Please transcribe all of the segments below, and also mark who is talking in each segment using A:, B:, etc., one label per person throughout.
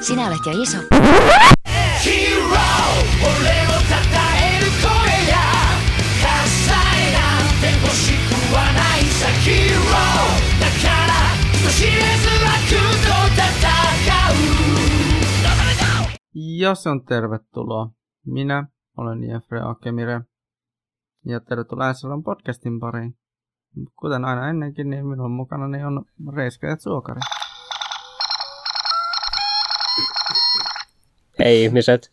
A: Sinä olet jo iso.
B: Jos on tervetuloa. Minä olen Jeffrey Akemire ja tervetuloa SLon podcastin pariin. Kuten aina ennenkin, niin minun mukanani on reiskäjät suokari.
C: Hei ihmiset.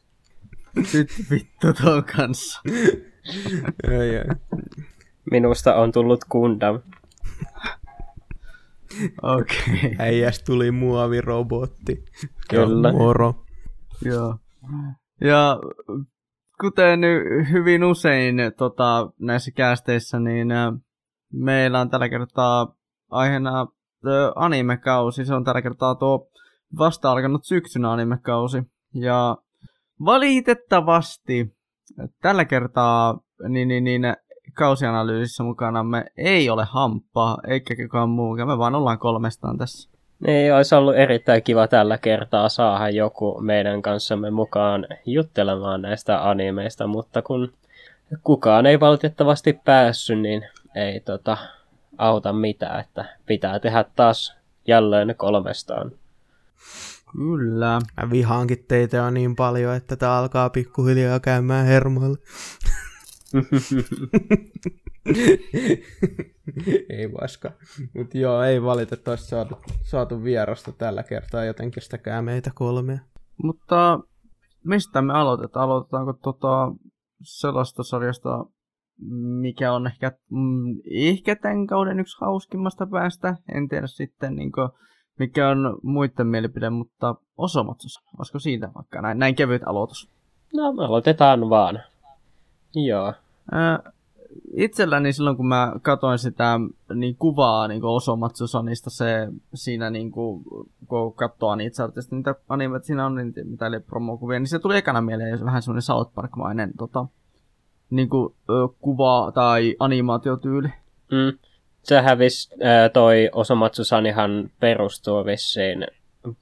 B: Nyt vittu tuon kanssa.
D: Ai, ai.
C: Minusta on tullut Gundam.
B: Okei. Okay.
D: Äijäs tuli muovirobotti.
C: Kyllä.
D: Moro.
B: Joo. Ja kuten hyvin usein tota, näissä kästeissä, niin ä, meillä on tällä kertaa aiheena ä, animekausi. Se on tällä kertaa tuo vasta alkanut syksyn animekausi. Ja valitettavasti tällä kertaa niin, niin, niin, kausianalyysissä mukana me ei ole hamppaa, eikä kukaan muukaan. Me vaan ollaan kolmestaan tässä.
C: Niin, olisi ollut erittäin kiva tällä kertaa saada joku meidän kanssamme mukaan juttelemaan näistä animeista, mutta kun kukaan ei valitettavasti päässyt, niin ei tota, auta mitään, että pitää tehdä taas jälleen kolmestaan.
B: Kyllä.
D: Mä vihaankin teitä jo niin paljon, että tää alkaa pikkuhiljaa käymään hermoille. ei vaska. Mut joo, ei valitettavasti saatu, saatu vierasta tällä kertaa, joten kestäkää meitä kolmea.
B: Mutta mistä me aloitetaan? Aloitetaanko tota sellaista sarjasta, mikä on ehkä, mm, ehkä tämän kauden yksi hauskimmasta päästä. En tiedä sitten niin kuin, mikä on muiden mielipide, mutta Osomatsus, olisiko siitä vaikka näin, näin kevyt aloitus?
C: No, me aloitetaan vaan. Joo.
B: Itselläni silloin, kun mä katsoin sitä niin kuvaa niin Osomatsusanista, se siinä niin kuin, kun katsoo niitä sarjasta, niitä animet siinä on, niin, mitä oli promokuvia, niin se tuli ekana mieleen vähän semmoinen South Park-mainen tota, niin kuin, ö, kuva tai animaatiotyyli.
C: Mm. Se hävisi, ää, toi Osomatsusanihan perustuu vissiin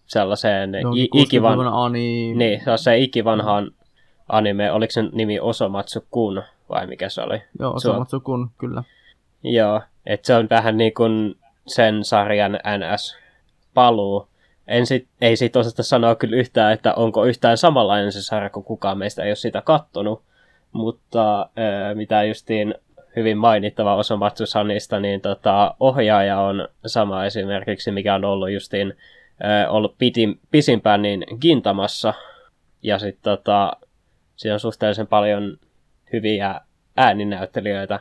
C: sellaiseen
B: 60-luvun
C: ikivan...
B: Ani...
C: Niin, se on se ikivanhaan anime, oliko sen nimi Osomatsu Kun vai mikä se oli?
B: Joo, Osomatsu kun, kyllä.
C: Joo, että se on vähän niin kuin sen sarjan NS-paluu. En sit, ei siitä osata sanoa kyllä yhtään, että onko yhtään samanlainen se sarja, kun kukaan meistä ei ole sitä kattonut. Mutta äh, mitä justiin hyvin mainittava osa Matsusanista, niin tota, ohjaaja on sama esimerkiksi, mikä on ollut justiin ollut pitin, pisimpään niin Gintamassa. Ja sitten tota, siinä on suhteellisen paljon hyviä ääninäyttelijöitä.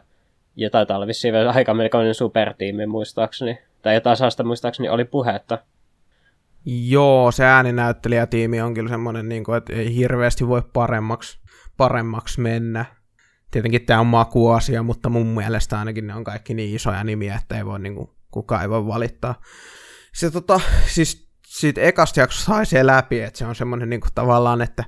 C: Ja taitaa olla vissiin vielä aika melkoinen supertiimi muistaakseni. Tai jotain sellaista muistaakseni oli puhetta.
D: Joo, se ääninäyttelijätiimi on kyllä semmoinen, niin kuin, että ei hirveästi voi paremmaksi, paremmaksi mennä. Tietenkin tämä on makuasia, mutta mun mielestä ainakin ne on kaikki niin isoja nimiä, että ei voi, niin kuin, kukaan ei voi valittaa. Se tota, siis siitä ekasta jaksosta haisee läpi, että se on semmoinen niin kuin, tavallaan, että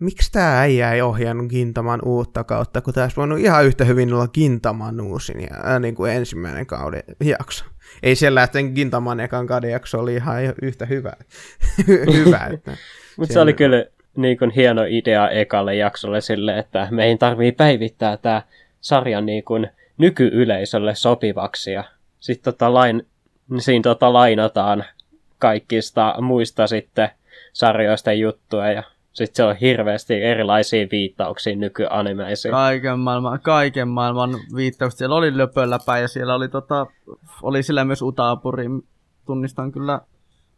D: miksi tämä äijä ei ohjannut Gintaman uutta kautta, kun tämä olisi voinut ihan yhtä hyvin olla Gintaman uusin ja, ää, niin kuin ensimmäinen kauden jakso. Ei siellä, että Gintaman ekan kauden jakso oli ihan yhtä hyvä. hyvä että
C: Mutta se oli kyllä niin kuin hieno idea ekalle jaksolle sille, että meihin tarvii päivittää tämä sarja niin kuin nykyyleisölle sopivaksi. Ja sitten tota lain, siinä tota lainataan kaikista muista sitten sarjoista juttuja ja sitten se on hirveästi erilaisia viittauksia nykyanimeisiin.
B: Kaiken maailman, kaiken maailman viittaukset. Siellä oli löpöläpä ja siellä oli, tota, oli sillä myös Utapuri. Tunnistan kyllä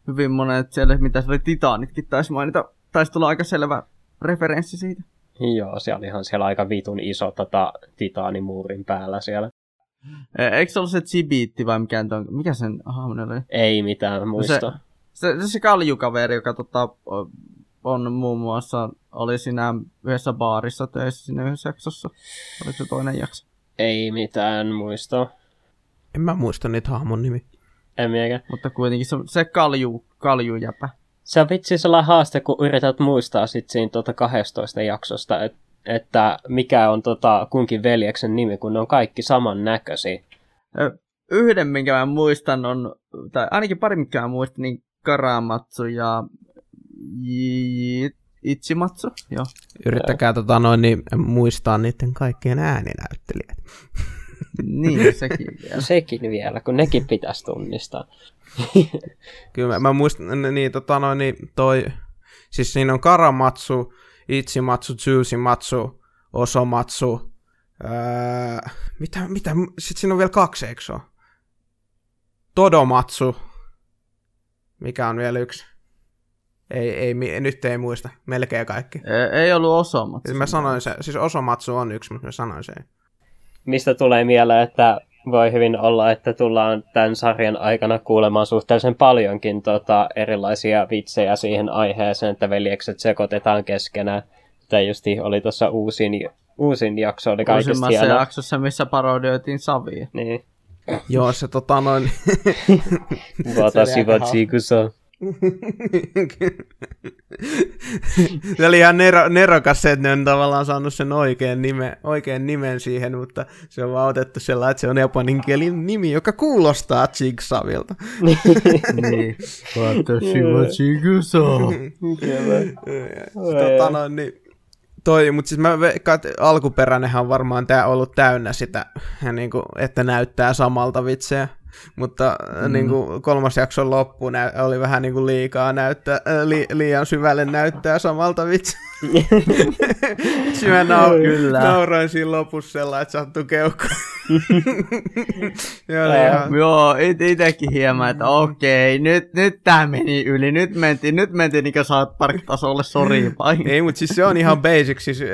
B: hyvin monet siellä, mitä se oli Titanitkin taisi mainita. Taisi tulla aika selvä referenssi siitä.
C: Joo, siellä olihan siellä aika vitun iso tota, titaanimuurin päällä siellä.
B: E- Eikö se ollut se Chibiitti vai mikä, on, mikä sen hahmon oli?
C: Ei mitään muista.
B: Se, se, se kaljukaveri, joka tota, on muun muassa, oli siinä yhdessä baarissa töissä siinä yhdessä jaksossa. Oliko se toinen jakso?
C: Ei mitään muista.
D: en mä muista niitä hahmon nimi.
C: En miekään.
B: Mutta kuitenkin se, se kalju, kaljujäpä.
C: Se on vitsi sellainen haaste, kun yrität muistaa sit siinä tota 12 jaksosta, et, että mikä on tota kunkin veljeksen nimi, kun ne on kaikki samannäköisiä.
B: Yhden, minkä mä muistan, on, tai ainakin pari, minkä mä muistan, niin Karamatsu ja Ichimatsu, joo.
D: Yrittäkää tota noin, niin muistaa niiden kaikkien ääninäyttelijät.
B: Niin, sekin vielä.
C: Sekin vielä, kun nekin pitäisi tunnistaa.
D: Kyllä mä, mä muistan, niin tota noin, niin toi, siis siinä on Karamatsu, Ichimatsu, Tsuushimatsu, Osomatsu, öö, mitä, mitä, sit siinä on vielä kaksi, eikö se? Todomatsu, mikä on vielä yksi. Ei, ei, mi- nyt ei muista, melkein kaikki.
B: Ei, ei ollut Osomatsu.
D: Siis mä sanoin se, siis Osomatsu on yksi, mutta mä sanoin sen.
C: Mistä tulee mieleen, että voi hyvin olla, että tullaan tämän sarjan aikana kuulemaan suhteellisen paljonkin tota, erilaisia vitsejä siihen aiheeseen, että veljekset sekoitetaan keskenään. Tämä justi oli tuossa uusin, uusin jakso, oli kaikista
B: Uusimmassa
C: hieno.
B: jaksossa, missä parodioitiin Savia.
C: Niin.
D: Joo, se tota noin,
C: wa
D: hauska.
C: chikusa.
D: Se oli ihan nero, nerokas se, että ne on tavallaan saanut sen oikean, nime, oikean nimen siihen, mutta se on vaan otettu sellainen, että se on japaninkielinen nimi, joka kuulostaa Jigsavilta.
B: niin.
D: Tota noin, niin, toi, mutta siis mä veikkaan, että alkuperäinenhän on varmaan tää ollut täynnä sitä, niin kuin, että näyttää samalta vitsejä. Mutta mm. niin kuin kolmas jakson loppu nä- oli vähän niin kuin liikaa näyttää, äh, li- liian syvälle näyttää samalta vitsi. mä nau-
B: Kyllä.
D: nauroin siinä lopussa sellainen, että sattuu keukku. Ihan...
B: Joo, it, itekin hieman, että okei, nyt, nyt tää meni yli, nyt mentiin, nyt mentiin niinku South Park-tasolle, sori vain.
D: Ei, mutta siis se on ihan basic, siis äh,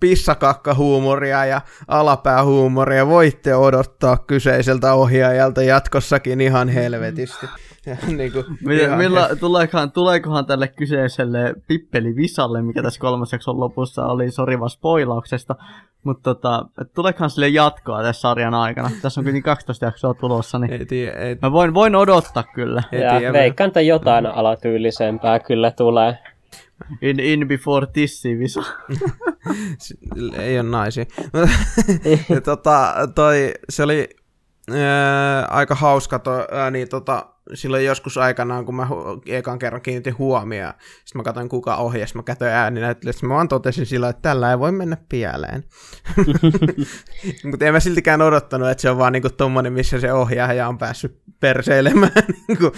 D: pissakakkahuumoria ja alapäähuumoria voitte odottaa kyseiseltä ohjaajalta jatkossakin ihan helvetisti. Ja, niin kuin,
B: Millä,
D: ihan
B: millä, tuleekohan, tuleekohan tälle kyseiselle Pippeli Visalle, mikä tässä kolmas jakson lopussa oli, sori vaan spoilauksesta, mutta tota, tuleekohan sille jatkoa tässä sarjan aikana? Tässä on kuitenkin 12 jaksoa tulossa, niin
D: Ei tiedä, ei,
B: mä voin, voin odottaa kyllä.
D: ei
C: Ja
D: tiedä.
C: veikkaan, että jotain alatyylisempää kyllä tulee.
B: In, in before tissi Visa.
D: ei ole naisia. ja tota, toi, se oli ää, aika hauska, toi, ää, niin tota, silloin joskus aikanaan, kun mä hu- ekan kerran kiinnitin huomioon, sitten mä katsoin kuka ohjasi, mä katsoin ääninäyttelijät, mä vaan totesin sillä, että tällä ei voi mennä pieleen. Mutta en mä siltikään odottanut, että se on vaan niinku tommonen, missä se ohjaaja on päässyt perseilemään niinku,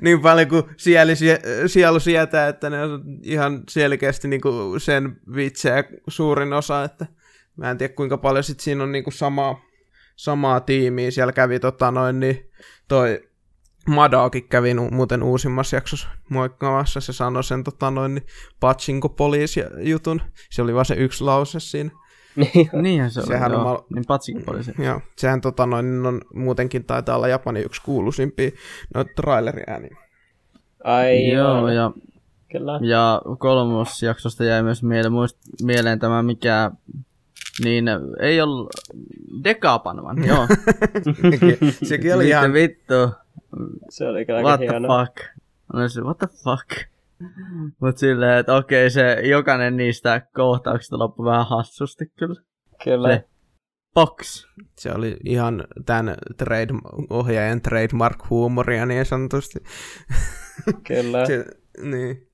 D: niin paljon kuin sieli, sie- sielu sietää, että ne on ihan selkeästi niinku sen vitsejä suurin osa, että mä en tiedä kuinka paljon sit siinä on niinku samaa, samaa tiimiä, siellä kävi tota noin niin toi Madaokin kävi muuten uusimmassa jaksossa moikkaamassa, se sanoi sen tota noin niin pachinko poliisi jutun, se oli vaan se yksi lause siinä.
B: Niinhän se oli,
D: Sehän on
B: joo.
D: mal-
B: Niin patsikin poliisi.
D: Joo, sehän tota noin, on, muutenkin taitaa olla Japanin yksi kuuluisimpia noita traileriääniä.
C: Ai
B: Joo,
C: joo,
B: ja,
C: kyllä.
B: ja kolmosjaksosta jäi myös mieleen, muist, mieleen tämä mikä, niin ei ollut Dekapanman, joo.
D: Sekin, oli ihan...
B: vittu,
C: Se oli kyllä
B: what the
C: hieno.
B: fuck. Mä se, what the fuck. Mut silleen, että okei, se jokainen niistä kohtauksista loppui vähän hassusti kyllä.
C: Kyllä.
B: Se. Box.
D: Se oli ihan tämän trade, ohjaajan trademark-huumoria niin sanotusti.
C: Kyllä.
D: Se, niin.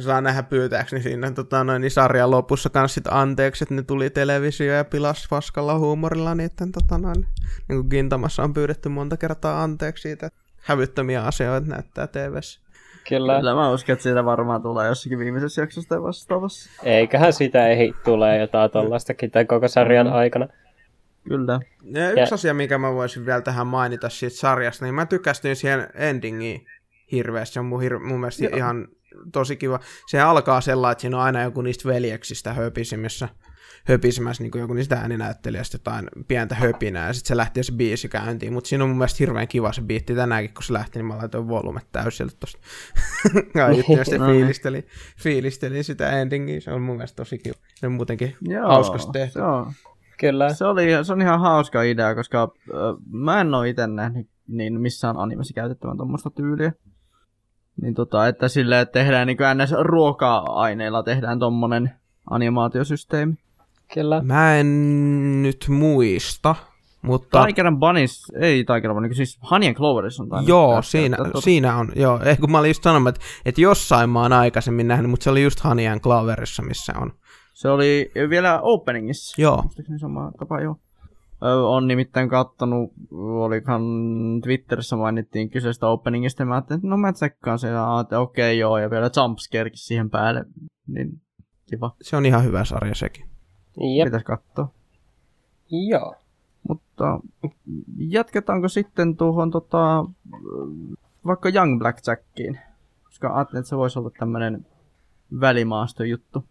D: Saa nähdä pyytääkseni siinä tota, noin, niin sarjan lopussa kans sit anteeksi, että ne tuli televisio ja pilas paskalla huumorilla niiden tota, noin, niin kuin Gintamassa on pyydetty monta kertaa anteeksi siitä, että hävyttömiä asioita näyttää TVssä.
C: Kyllä.
B: Kyllä mä uskon, että siitä varmaan tulee jossakin viimeisessä jaksossa tai vastaavassa.
C: Eiköhän sitä ei tule jotain tollaistakin tämän koko sarjan aikana.
B: Kyllä.
D: Ja yksi
C: Ja-
D: asia, mikä mä voisin vielä tähän mainita siitä sarjasta, niin mä tykästyin siihen endingiin hirveästi. Se on mun, hir- mun mielestä
B: Joo.
D: ihan tosi kiva. Se alkaa sellainen, että siinä on aina joku niistä veljeksistä höpisimissä höpisemässä niin joku niistä ääninäyttelijästä jotain pientä höpinää, ja sitten se lähtee se biisi käyntiin, mutta siinä on mun mielestä hirveän kiva se biitti tänäänkin, kun se lähti, niin mä laitoin volumet täysille tosta. Kaiuttiin ja sitten
B: No niin.
D: fiilistelin, fiilistelin sitä endingiä, se on mun mielestä tosi kiva. Se on muutenkin
B: Joo,
D: hauskasti tehty.
B: Se on,
C: Kyllä.
B: se, oli, se on ihan hauska idea, koska äh, mä en oo itse nähnyt niin missään animessa käytettävän tuommoista tyyliä. Niin tota, että sille että tehdään niin ns. ruoka-aineilla tehdään tommonen animaatiosysteemi.
C: Kyllä.
D: Mä en nyt muista, Mutta
B: Tiger and Bunnies, ei Tiger and Bunnies, siis Honey and Cloveris on tainnut
D: joo,
B: käyttää
D: siinä,
B: tätä.
D: siinä on, joo. Eh, kun mä olin just sanonut, että, että jossain mä oon aikaisemmin nähnyt, mutta se oli just Honey and Cloverissa, missä on.
B: Se oli vielä openingissa.
D: Joo.
B: Sama tapa, joo. On nimittäin kattonut, olikohan Twitterissä mainittiin kyseisestä openingista, ja mä ajattelin, että no mä tsekkaan sen, ja okei joo, ja vielä jumpscarekin siihen päälle, niin kiva,
D: Se on ihan hyvä sarja sekin.
C: Jep,
B: pitäisi katsoa.
C: joo.
B: Mutta jatketaanko sitten tuohon tota, vaikka Young Blackjackiin? Koska ajattelin, että se voisi olla tämmönen välimaastojuttu.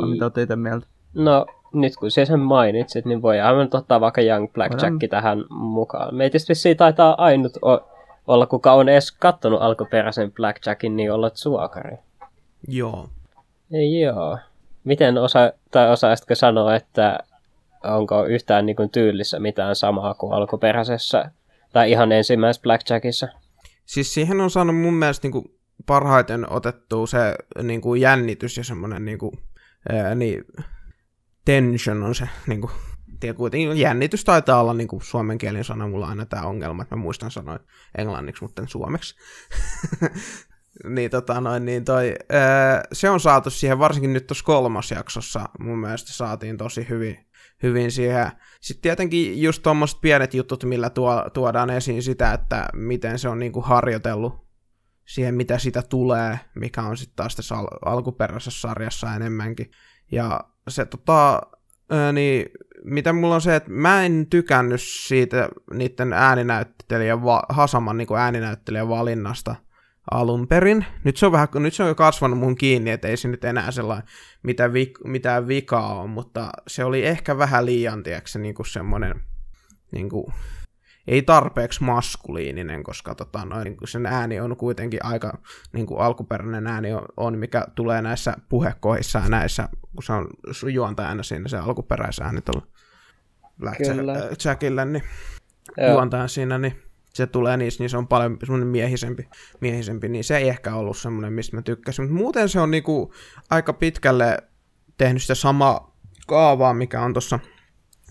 B: Vai mitä oot itse mieltä?
C: No, nyt kun sä sen mainitsit, niin voi aivan ottaa vaikka Young Blackjack
B: Voidaan.
C: tähän mukaan. Meitä vissiin taitaa ainut o- olla, kuka on edes kattonut alkuperäisen Blackjackin, niin olla suokari.
D: Joo.
C: Joo. Miten osa, tai osaisitko sanoa, että onko yhtään niin kuin tyylissä mitään samaa kuin alkuperäisessä, tai ihan ensimmäisessä Blackjackissa?
D: Siis siihen on saanut mun mielestä niinku parhaiten otettua se niinku jännitys ja semmoinen niinku, ää, niin, tension on se niinku, tiedä, kuitenkin jännitys taitaa olla niinku suomenkielinen sana, mulla on aina tämä ongelma, että mä muistan sanoa englanniksi, mutta en suomeksi. niin tota noin, niin toi, ää, se on saatu siihen, varsinkin nyt tuossa kolmas jaksossa, mun mielestä saatiin tosi hyvin, hyvin siihen. Sitten tietenkin just tuommoiset pienet jutut, millä tuo, tuodaan esiin sitä, että miten se on niinku harjoitellut siihen, mitä sitä tulee, mikä on sitten taas tässä al- alkuperäisessä sarjassa enemmänkin. Ja se tota, ää, niin mitä mulla on se, että mä en tykännyt siitä niiden ääninäyttelijän, va- Hasaman niin ääninäyttelijän valinnasta alun perin. Nyt se on, vähän, nyt se on jo kasvanut mun kiinni, että ei se nyt enää sellainen mitä vik- mitään vikaa on, mutta se oli ehkä vähän liian, tiedätkö, niin kuin semmoinen, niin kuin, ei tarpeeksi maskuliininen, koska tota, noin, niin kuin sen ääni on kuitenkin aika, niin kuin alkuperäinen ääni on, on, mikä tulee näissä puhekohdissa ja näissä, kun se on juontajana siinä se alkuperäisääni tuolla Jackille, niin
C: Joo.
D: juontajan siinä, niin se tulee niissä, niin se on paljon semmoinen miehisempi, miehisempi, niin se ei ehkä ollut semmoinen, mistä mä tykkäsin. Mutta muuten se on niinku aika pitkälle tehnyt sitä samaa kaavaa, mikä on tuossa.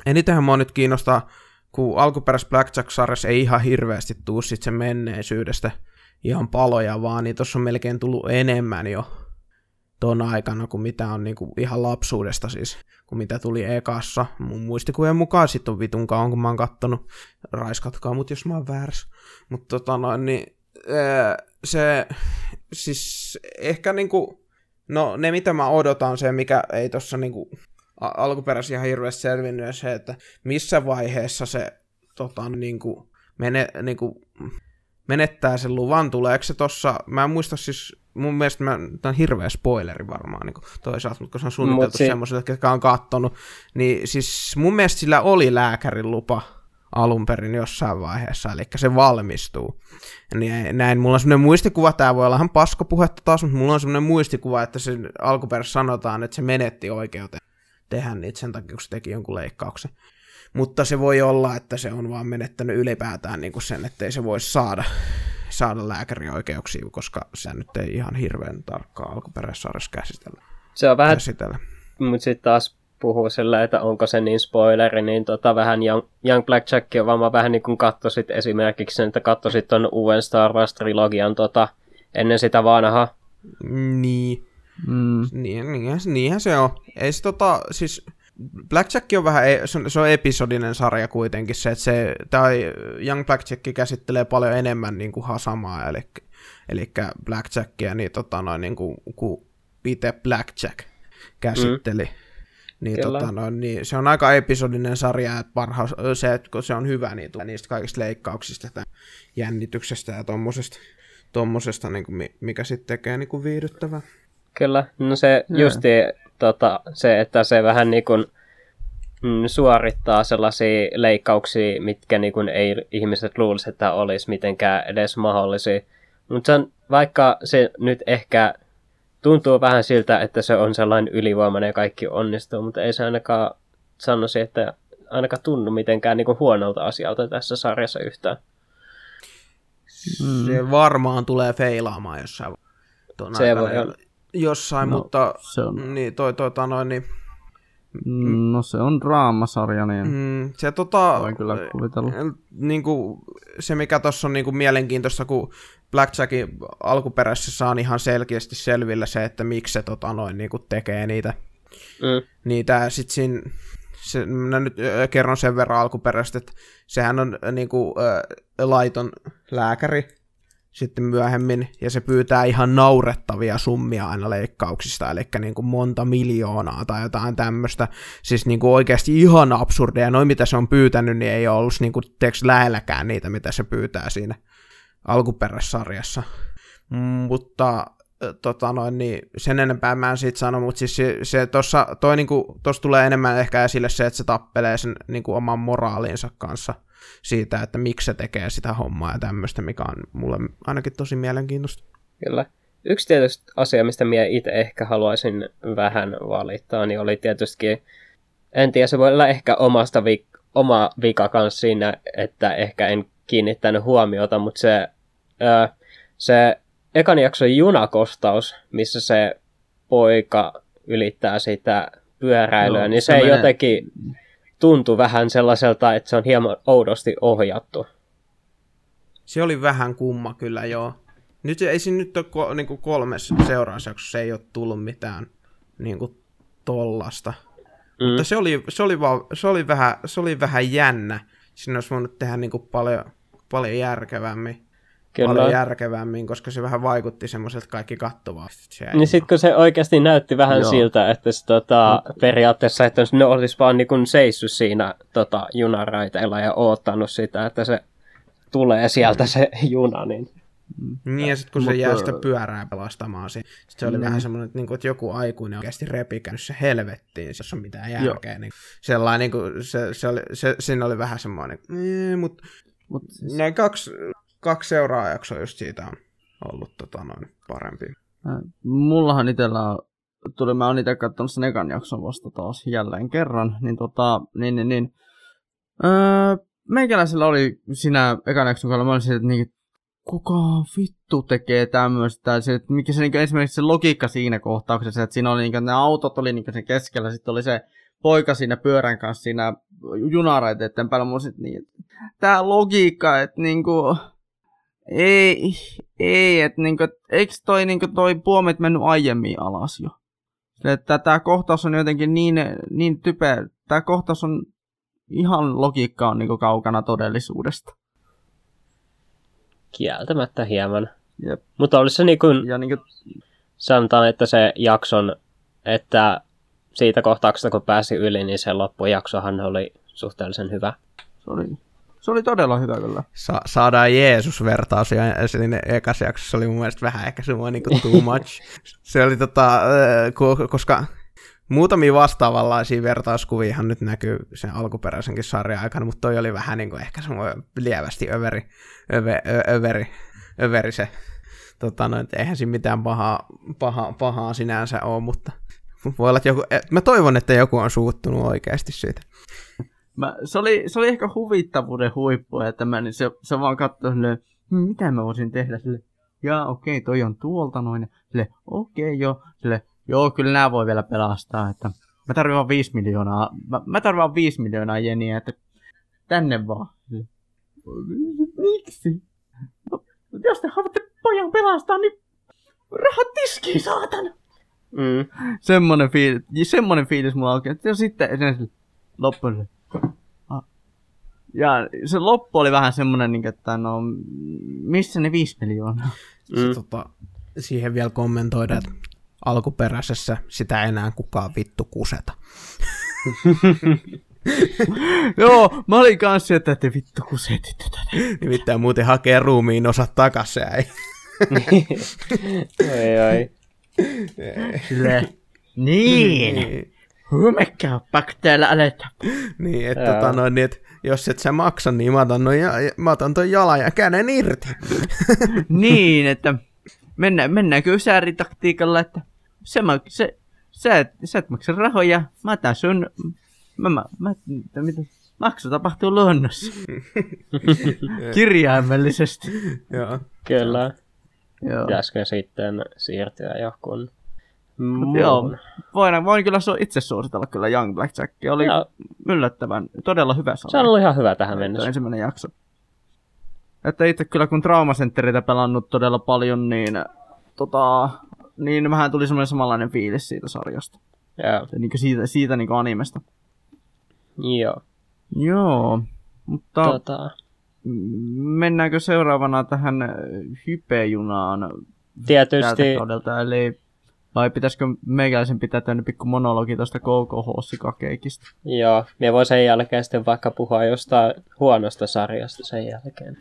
D: Enitenhän mua nyt kiinnostaa, kun alkuperäis Blackjack-sarjassa ei ihan hirveästi tuu sit sen menneisyydestä ihan paloja, vaan niin tuossa on melkein tullut enemmän jo ton aikana, kuin mitä on niinku ihan lapsuudesta siis, kuin mitä tuli ekassa. Mun muistikujen mukaan sit on vitun kauan, kun mä oon kattonut. Raiskatkaa mut, jos mä oon väärässä. Mutta tota noin, niin se, siis ehkä niinku, no ne mitä mä odotan, se mikä ei tossa niinku a- alkuperäisesti ihan hirveästi selvinnyt, se, että missä vaiheessa se tota, niinku, mene, niinku, menettää sen luvan, tuleeko se tossa, mä en muista siis, mun mielestä mä, tää on hirveä spoileri varmaan niin toisaalta, mutta kun se on suunniteltu semmoisille, jotka on kattonut, niin siis mun mielestä sillä oli lääkärin lupa alun perin jossain vaiheessa, eli se valmistuu. Niin näin, mulla on semmoinen muistikuva, tää voi olla ihan paskapuhetta taas, mutta mulla on semmoinen muistikuva, että se alkuperässä sanotaan, että se menetti oikeuteen tehdä niitä sen takia, kun se teki jonkun leikkauksen. Mutta se voi olla, että se on vaan menettänyt ylipäätään niin kuin sen, ettei se voisi saada, saada lääkärioikeuksia, koska se nyt ei ihan hirveän tarkkaan alkuperäisarjassa käsitellä.
C: Se on vähän,
D: käsitellä.
C: mutta sitten taas puhuu sillä, että onko se niin spoileri, niin tota vähän Young, Young Blackjack on vaan vähän niin kuin katsoisit esimerkiksi sen, että katsoisit ton uuden Star Wars-trilogian tota, ennen sitä vanhaa.
D: Niin,
B: Mm.
D: niin niinhän, niinhän se on. Ei se tota, siis Blackjack on vähän, e- se on, se on episodinen sarja kuitenkin se, että se, tai Young Blackjack käsittelee paljon enemmän niin kuin Hasamaa, eli, eli Blackjackia, niin, tota, noin, niin kuin, kuin itse Blackjack käsitteli. Mm. Niin,
C: Kyllä.
D: tota, no, niin, se on aika episodinen sarja, että parhaus, se, että kun se on hyvä, niin tulee niistä kaikista leikkauksista, ja jännityksestä ja tommosesta, tommosesta niin kuin, mi- mikä sitten tekee niin kuin viihdyttävää.
C: Kyllä, no se justi tota, se, että se vähän niin kuin, mm, suorittaa sellaisia leikkauksia, mitkä niin kuin ei ihmiset luulisi, että olisi mitenkään edes mahdollisia. Mutta vaikka se nyt ehkä tuntuu vähän siltä, että se on sellainen ylivoimainen ja kaikki onnistuu, mutta ei se ainakaan sanoisi, että ainakaan tunnu mitenkään niin kuin huonolta asialta tässä sarjassa yhtään.
D: Mm. Se varmaan tulee feilaamaan jossain,
C: Se voi olla.
D: Jossain,
B: No,
D: mutta
B: se on.
D: niin, toi, toi, toi, noin, niin,
B: Mm, No se on draamasarja, niin
D: Mm, se tota,
B: voin kyllä kuvitella.
D: niin kuin, se mikä tuossa on niin kuin mielenkiintoista, kun Blackjackin alkuperäisessä saa ihan selkeästi selville se, että miksi se tota, noin, niin kuin tekee niitä,
C: Mm.
D: niitä sit siinä, se, minä nyt kerron sen verran alkuperäistä, että sehän on ö, niin kuin, ö, laiton lääkäri sitten myöhemmin, ja se pyytää ihan naurettavia summia aina leikkauksista, eli niin kuin monta miljoonaa tai jotain tämmöistä, siis niin kuin oikeasti ihan absurdeja, noin mitä se on pyytänyt, niin ei ole ollut niin kuin, lähelläkään niitä, mitä se pyytää siinä alkuperäissarjassa. Mm, mutta tota noin, niin sen enempää mä en siitä sano, mutta siis se, se tossa, toi niinku, tossa tulee enemmän ehkä esille se, että se tappelee sen niinku oman moraalinsa kanssa siitä, että miksi se tekee sitä hommaa ja tämmöistä, mikä on mulle ainakin tosi mielenkiintoista.
C: Kyllä. Yksi tietysti asia, mistä minä itse ehkä haluaisin vähän valittaa, niin oli tietysti, en tiedä, se voi olla ehkä omasta vik- oma vika kanssa siinä, että ehkä en kiinnittänyt huomiota, mutta se, ö, se ekan jakson junakostaus, missä se poika ylittää sitä pyöräilyä,
B: Joo,
C: niin se,
B: se
C: se
B: menee-
C: jotenkin tuntui vähän sellaiselta, että se on hieman oudosti ohjattu.
D: Se oli vähän kumma kyllä, joo. Nyt ei siinä nyt ole ko, niinku kolmessa seurausjaksossa ei ole tullut mitään niinku tollasta.
C: Mm.
D: Mutta se oli, se, oli vaan, se, oli vähän, se oli vähän jännä. Siinä olisi voinut tehdä niinku paljon, paljon järkevämmin.
C: Kyllä.
D: Paljon järkevämmin, koska se vähän vaikutti semmoiselta kaikki kattovaa. Se
C: Niin sitten kun se oikeasti näytti vähän
B: Joo.
C: siltä, että se tota, periaatteessa, että ne olisi vaan niin kuin seissyt siinä tota, junaraiteilla ja oottanut sitä, että se tulee sieltä se juna, niin
D: Niin, ja sitten kun se
B: Mutta-
D: jää sitä pyörää pelastamaan, se, sit se oli
B: Niin.
D: vähän semmoinen, että, niinku, että joku aikuinen oikeasti repikänyt se helvettiin, jos on mitään järkeä. Niin, sellainen, niinku, se, se, oli, se, siinä oli vähän semmoinen, mm, mutta
B: Mut siis,
D: noin kaksi, kaksi seuraajaksoa just siitä on ollut tota, noin parempi.
B: mullahan itellä on, tuli, mä oon itse katsonut sen ekan jakson vasta taas jälleen kerran, niin tota, niin, niin, niin. Öö, meikäläisellä oli siinä ekan jakson kohdalla, mä olin silleen, että niin, kuka vittu tekee tämmöistä, se, että mikä se niin esimerkiksi se logiikka siinä kohtauksessa, että siinä oli niin, ne autot oli niin sen keskellä, sitten oli se poika siinä pyörän kanssa siinä junaraiteiden päällä, mä olisin, niin, tää logiikka, että niinku, ei, ei, että niinku, eikö toi, niinku, toi puomet mennyt aiemmin alas jo? Että tää kohtaus on jotenkin niin, niin typeä, tää kohtaus on ihan logiikka on niinku kaukana todellisuudesta.
C: kieltämättä hieman.
B: Jep.
C: Mutta olisi se niin kuin,
B: Ja niinku,
C: sanotaan, että se jakson, että siitä kohtauksesta kun pääsi yli, niin se loppujaksohan oli suhteellisen hyvä.
B: se oli, se oli todella hyvä kyllä.
D: Sa- saadaan Jeesus-vertaus ja siinä ekassa jaksossa oli mun mielestä vähän ehkä semmoinen niin too much. se oli tota, äh, ko- koska muutamia vastaavanlaisia vertauskuviahan nyt näkyy sen alkuperäisenkin sarjan aikana, mutta toi oli vähän niin kuin ehkä semmoinen lievästi överi, öve, ö, överi, överi se. Tota, no, eihän siinä mitään pahaa, pahaa, pahaa sinänsä ole, mutta voi olla, että joku, et mä toivon, että joku on suuttunut oikeasti siitä.
B: Mä, se, oli, se oli ehkä huvittavuuden huippu, että mä, niin se, se vaan katsoi silleen, "Hmm, mitä mä voisin tehdä sille. Jaa, okei, toi on tuolta noin. Sille, okei, joo. Sille, joo, kyllä nämä voi vielä pelastaa, että mä tarvitsen vaan 5 miljoonaa, mä, mä tarvitsen vaan 5 miljoonaa jeniä, että tänne vaan. Sille, Miksi? No, jos te haluatte pojan pelastaa, niin rahat tiskiin, saatana!
C: Mm.
B: semmonen fiilis, semmonen fiilis mulla oikein. Ja sitten sen sille- loppu se. Ah. Ja se loppu oli vähän semmonen, niin, että no, missä ne viisi miljoonaa?
D: Mm. Se, tota, siihen vielä kommentoida, että alkuperäisessä sitä ei enää kukaan vittu kuseta.
B: Joo, mä olin kanssa, että te vittu kusetitte tätä.
D: Nimittäin muuten hakee ruumiin osat takas se ei.
C: Oi, oi.
B: Silleen, niin, huumekauppaa täällä aletaan.
D: niin, että tota noin, niin, että jos et sä maksa, niin mä otan, noin, ja, mä otan ton jalan ja käden irti.
B: niin, että mennään, mennäänkö ysääritaktiikalla, että se, se, sä, et, sä et maksa rahoja, mä otan sun, mä, mä, mä, mitä, maksu tapahtuu luonnossa. Kirjaimellisesti.
D: Joo.
C: Kyllä.
B: Joo.
C: Pitäisikö sitten siirtyä johonkin muun.
B: Joo, voin, voin kyllä su- itse suositella kyllä Young Blackjack. Oli
C: Joo,
B: yllättävän, todella hyvä
C: se on
B: sarja.
C: ollut ihan hyvä tähän mennessä.
B: ensimmäinen jakso. Että itse kyllä kun Traumacenteritä pelannut todella paljon, niin, tota, niin vähän tuli semmoinen samanlainen fiilis siitä sarjasta.
C: Joo,
B: Ja niin siitä, siitä niin animesta.
C: joo.
B: Joo, mutta
C: Tota,
B: mennäänkö seuraavana tähän äh, hypejunaan tältä
C: tietysti,
B: kaudelta, eli vai pitäisikö meikäläisen pitää tämmöinen pikku monologi tuosta KKH-kakeikista?
C: joo, me voi sen jälkeen sitten vaikka puhua jostain huonosta sarjasta sen jälkeen.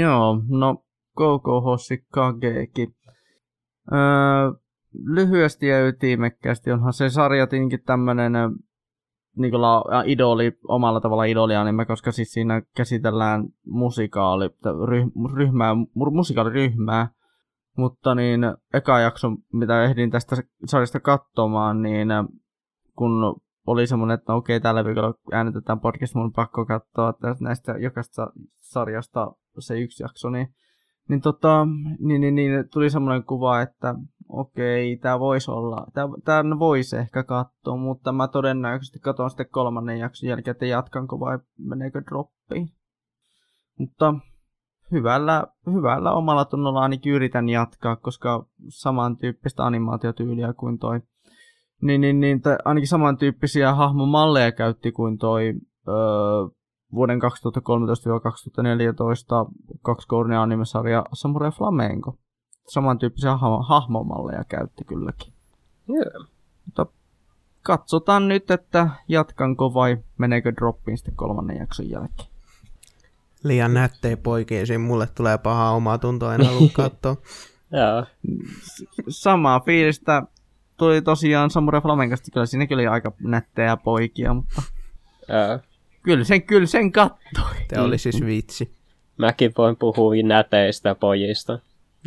B: Joo, no KKH Kageki. Öö, lyhyesti ja ytimekkäästi onhan se sarja tietenkin tämmönen niin la, idoli, omalla tavalla idolianime, koska siis siinä käsitellään musikaali, ryh, ryhmää, mu- musikaaliryhmää, mutta niin eka jakso, mitä ehdin tästä sarjasta katsomaan, niin kun oli semmoinen, että no okei, tällä viikolla äänitetään podcast, mun pakko katsoa tästä, näistä jokaista sarjasta se yksi jakso, niin, niin, tota, niin, niin, niin tuli semmoinen kuva, että okei, tämä voisi olla, tämä voisi ehkä katsoa, mutta mä todennäköisesti katson sitten kolmannen jakson jälkeen, että jatkanko vai meneekö droppiin. Mutta hyvällä, hyvällä omalla tunnolla ainakin yritän jatkaa, koska samantyyppistä animaatiotyyliä kuin toi niin, niin, niin tai ainakin samantyyppisiä hahmomalleja käytti kuin toi öö, vuoden 2013-2014 kaksikourinen animesarja Samurai Flamenco. Samantyyppisiä hahmo- hahmomalleja käytti kylläkin.
C: Joo.
B: Mutta katsotaan nyt, että jatkanko vai meneekö droppiin sitten kolmannen jakson jälkeen.
D: Liian nättejä poikia, mulle tulee paha omaa tuntoa, en halua katsoa.
C: Joo,
B: Samaa fiilistä tuli tosiaan Samurai Flamencosta, kyllä siinäkin oli aika nättejä poikia, mutta
C: joo.
B: kyllä sen, kyllä sen kattoi.
D: Tämä oli siis vitsi.
C: Mäkin voin puhua näteistä pojista.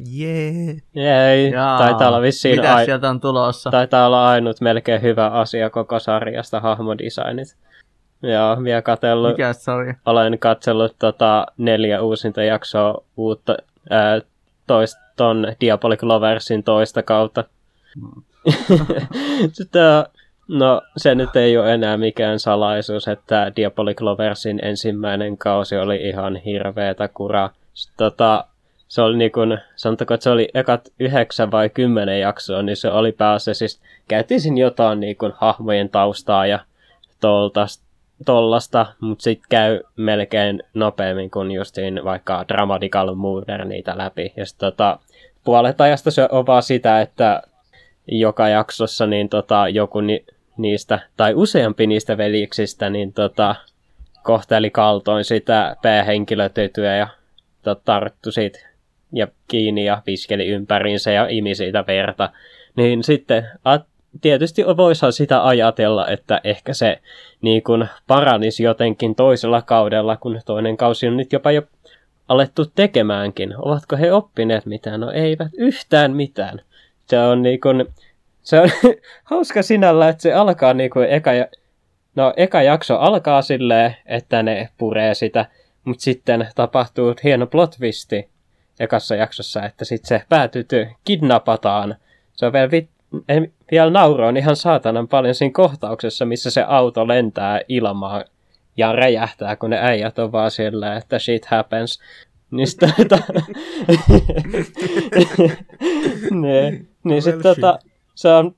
D: Jee.
C: Ei,
B: Jaa,
C: taitaa olla vissiin
B: Mitä
C: ai-
B: sieltä on tulossa?
C: taitaa olla ainut melkein hyvä asia koko sarjasta, hahmodesignit. Joo, vielä katsellut,
B: Mikä sarja?
C: olen katsellut tota neljä uusinta jaksoa uutta, ää, toist, ton Diabolic Loversin toista kautta. Sitten, no se nyt ei ole enää mikään salaisuus, että Diabolic Loversin ensimmäinen kausi oli ihan hirveetä kuraa. Tota, se oli niin kuin, sanotaanko, että se oli ekat yhdeksän vai kymmenen jaksoa, niin se oli pääasiassa, siis käytiin jotain niin kuin hahmojen taustaa ja toltas, tollasta, mutta sitten käy melkein nopeammin kuin justiin vaikka Dramatical Murder niitä läpi. Ja sitten tota, puolet ajasta se on vaan sitä, että joka jaksossa niin tota, joku ni, niistä, tai useampi niistä veljiksistä, niin tota, kohteli kaltoin sitä päähenkilötytyä ja tota, tarttu siitä ja kiinni ja viskeli ympäriinsä ja imi siitä verta. Niin sitten a, tietysti voisihan sitä ajatella, että ehkä se niin kuin paranisi jotenkin toisella kaudella, kun toinen kausi on nyt jopa jo alettu tekemäänkin. Ovatko he oppineet mitään? No eivät yhtään mitään. Se on niin kuin, se on hauska sinällä, että se alkaa niin kuin eka, no eka jakso alkaa silleen, että ne puree sitä, mutta sitten tapahtuu hieno plot twisti ekassa jaksossa, että sitten se päätyty kidnapataan. Se on vielä, vit, en, vielä nauroin ihan saatanan paljon siinä kohtauksessa, missä se auto lentää ilmaan ja räjähtää, kun ne äijät on vaan siellä, että shit happens. Niin sitten, tota, niin, niin sit, tota, se on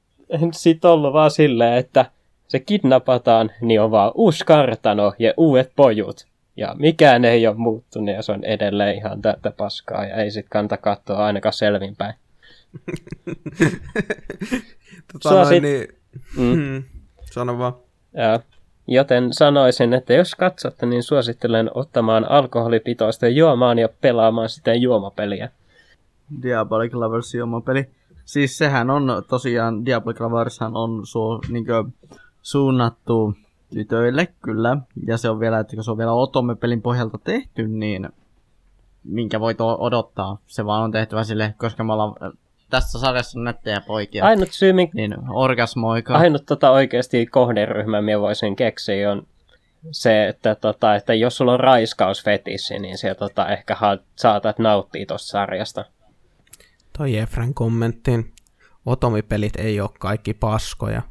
C: sit ollut vaan silleen, että se kidnapataan, niin on vaan uusi kartano ja uudet pojut. Ja mikään ei ole muuttunut ja se on edelleen ihan täyttä paskaa ja ei sit kanta katsoa ainakaan selvinpäin.
D: Tota noin,
C: sit-
D: niin...
C: Mm.
D: Mm. Sano vaan.
C: Ja, joten sanoisin, että jos katsotte, niin suosittelen ottamaan alkoholipitoista juomaan ja pelaamaan sitä juomapeliä.
B: Diabolic Lovers juomapeli. Siis sehän on tosiaan, Diabolic Lovershan on su, niinkö, suunnattu tytöille, kyllä. Ja se on vielä, että kun se on vielä Otome-pelin pohjalta tehty, niin minkä voit odottaa. Se vaan on tehtävä sille, koska me ollaan tässä sarjassa on nättejä poikia.
C: Ainut syy, min-
B: Niin, orgasmoika.
C: ainut tota oikeasti kohderyhmä, minä voisin keksiä, on se, että, tota, että jos sulla on raiskausfetissi, niin se tota, ehkä saatat nauttia tuosta sarjasta.
D: Toi Efran kommenttiin. otomipelit ei ole kaikki paskoja.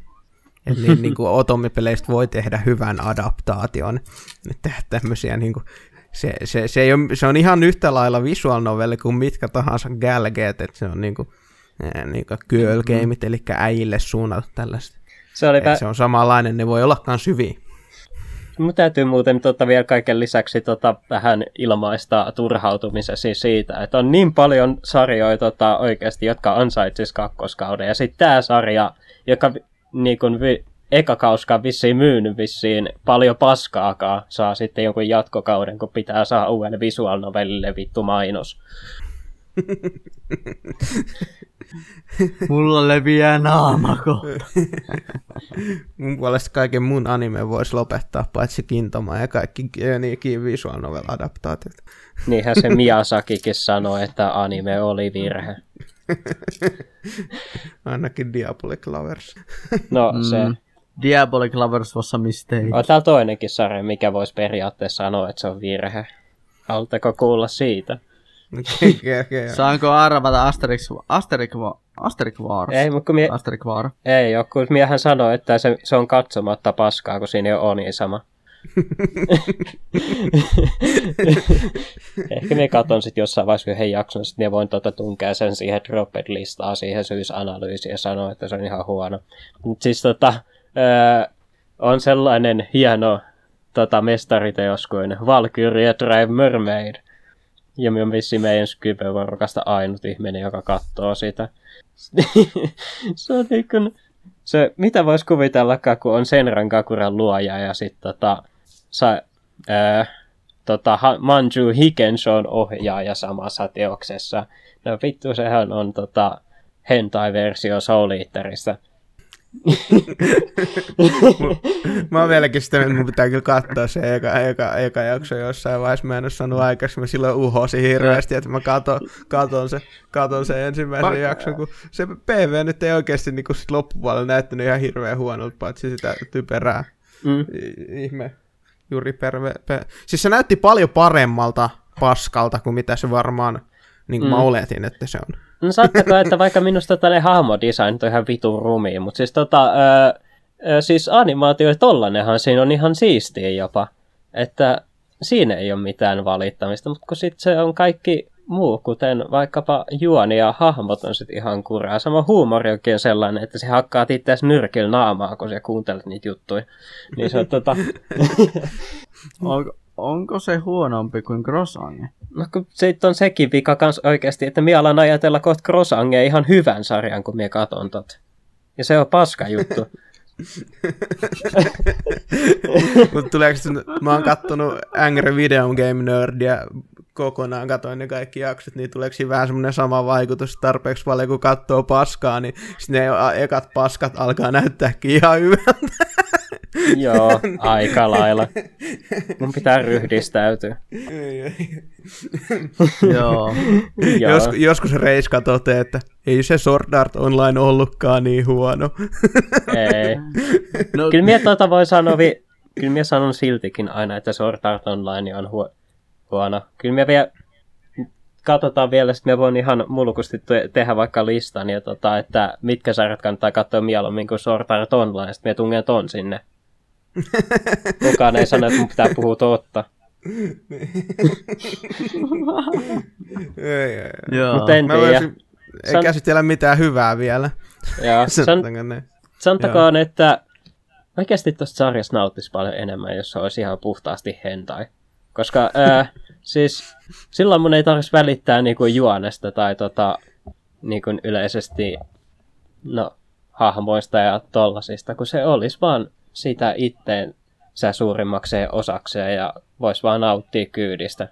D: Et niin, niin kuin otomipeleistä voi tehdä hyvän adaptaation. Nyt tehdä tämmöisiä niin kuin, se, se, se, ei ole, se, on ihan yhtä lailla visual novelli kuin mitkä tahansa galgeet, että se on niin kuin, niin girl gameit, eli äijille suunnattu tällaista.
C: Se, oli
D: Et
C: vä-
D: se on samanlainen, ne voi olla myös hyviä.
C: Mun täytyy muuten tota vielä kaiken lisäksi tota, vähän ilmaista turhautumisesi siitä, että on niin paljon sarjoja tota, oikeasti, jotka ansaitsis kakkoskauden. Ja sitten tämä sarja, joka niin kun vi- eka kauskaan vissiin myynyt vissiin paljon paskaakaan, saa sitten jonkun jatkokauden, kun pitää saada uuden visual novellille vittu mainos.
B: Mulla leviää naama kohta.
D: Mun puolesta kaiken mun anime voisi lopettaa, paitsi Kintoma ja kaikki niin, visual novel adaptaatiot.
C: Niinhän se Miyazakikin sanoi, että anime oli virhe.
D: Ainakin Diabolic Lovers.
C: No se.
B: Mm. Diabolic Lovers was a mistake.
C: On täällä toinenkin sarja, mikä voisi periaatteessa sanoa, että se on virhe. Haluatteko kuulla siitä?
D: Okei, okei.
B: Saanko arvata Asterix, Asterix, Asterix Wars?
C: Ei, mutta kun mie,
B: Asterix War.
C: ei ole, kun miehän sanoi, että se, se on katsomatta paskaa, kun siinä ei ole niin sama. Ehkä me katon sitten jossain vaiheessa yhden jakson, sitten me voin tota tunkea sen siihen Dropped-listaan, siihen syysanalyysiin ja sanoa, että se on ihan huono. Mutta siis tota, öö, on sellainen hieno tota, mestariteos kuin Valkyrie Drive Mermaid. Ja me on vissi meidän Skype-vorukasta ainut ihminen, joka katsoo sitä. se on niin kuin, se, mitä voisi kuvitellakaan, kun on Senran Kakuran luoja ja sitten tota, sa, ää, tota, Manju Hikensho on ohjaaja samassa teoksessa. No vittu, sehän on tota, hentai-versio Soul Eaterista.
D: Mä oon vieläkin sitä, että mun pitää kyllä katsoa se eka, eka, eka jakso jossain vaiheessa. Mä en oo saanut aikaisemmin, mä silloin uhosin hirveästi, että mä katon, katon, se, katon sen ensimmäisen
B: Mä-
D: jakson, kun se PV nyt ei oikeasti niin loppupuolella näyttänyt ihan hirveän huonolta, paitsi sitä typerää
C: Mm.
D: I- ihme Juri Perve. Pe- siis se näytti paljon paremmalta paskalta kuin mitä se varmaan, niin kuin mm. mä oletin, että se on.
C: No saatteko, että vaikka minusta tällainen hahmodesign on ihan vitun rumi, mutta siis tota, öö, öö, siis animaatio tollanenhan siinä on ihan siistiä jopa, että siinä ei ole mitään valittamista, mutta kun sitten se on kaikki muu, kuten vaikkapa juoni ja hahmot on sitten ihan kuraa. Sama huumori onkin sellainen, että se hakkaa itseäsi nyrkillä naamaa, kun sä kuuntelet niitä juttuja. Niin se on tota,
B: Onko, onko se huonompi kuin Crossange?
C: No kun sitten on sekin vika kans oikeasti, että minä alan ajatella kohta Crossangia ihan hyvän sarjan, kun minä katon tot. Ja se on paska juttu.
D: Mutta tuleeko se, mä oon kattonut Angry Video Game Nerdia kokonaan, katoin ne kaikki jaksot, niin tuleeko siinä vähän semmoinen sama vaikutus tarpeeksi paljon, kun katsoo paskaa, niin sitten ne ekat paskat alkaa näyttääkin ihan hyvältä.
C: Joo, aika lailla. Mun pitää ryhdistäytyä.
B: Joo.
C: Joo.
D: Jos, joskus Reiska toteaa, että ei se Sword Art Online ollutkaan niin huono.
C: Ei.
B: No,
C: Kyllä minä tuota voi sanoa, vi- kyllä minä sanon siltikin aina, että Sword Art Online on huo- huono. Kyllä minä vielä katsotaan vielä, sitten me voin ihan mulkusti te- tehdä vaikka listan, ja tota, että mitkä sarjat kannattaa katsoa mieluummin kuin Sword Art Online, sitten me tungen ton sinne. Kukaan ei sano, että mun pitää puhua totta. Mutta en
D: Mä
C: tiedä.
D: ei
C: San-
D: käsitellä mitään hyvää vielä.
C: Ja san-
D: Sanotaanko näin?
C: sanottakoon, että oikeasti tuosta sarjasta nauttisi paljon enemmän, jos se olisi ihan puhtaasti hentai. Koska ää, siis silloin mun ei tarvitsisi välittää niinku juonesta tai tota, niinku yleisesti no, hahmoista ja tollasista, kun se olisi vaan sitä itteensä suurimmakseen osakseen ja voisi vaan nauttia kyydistä.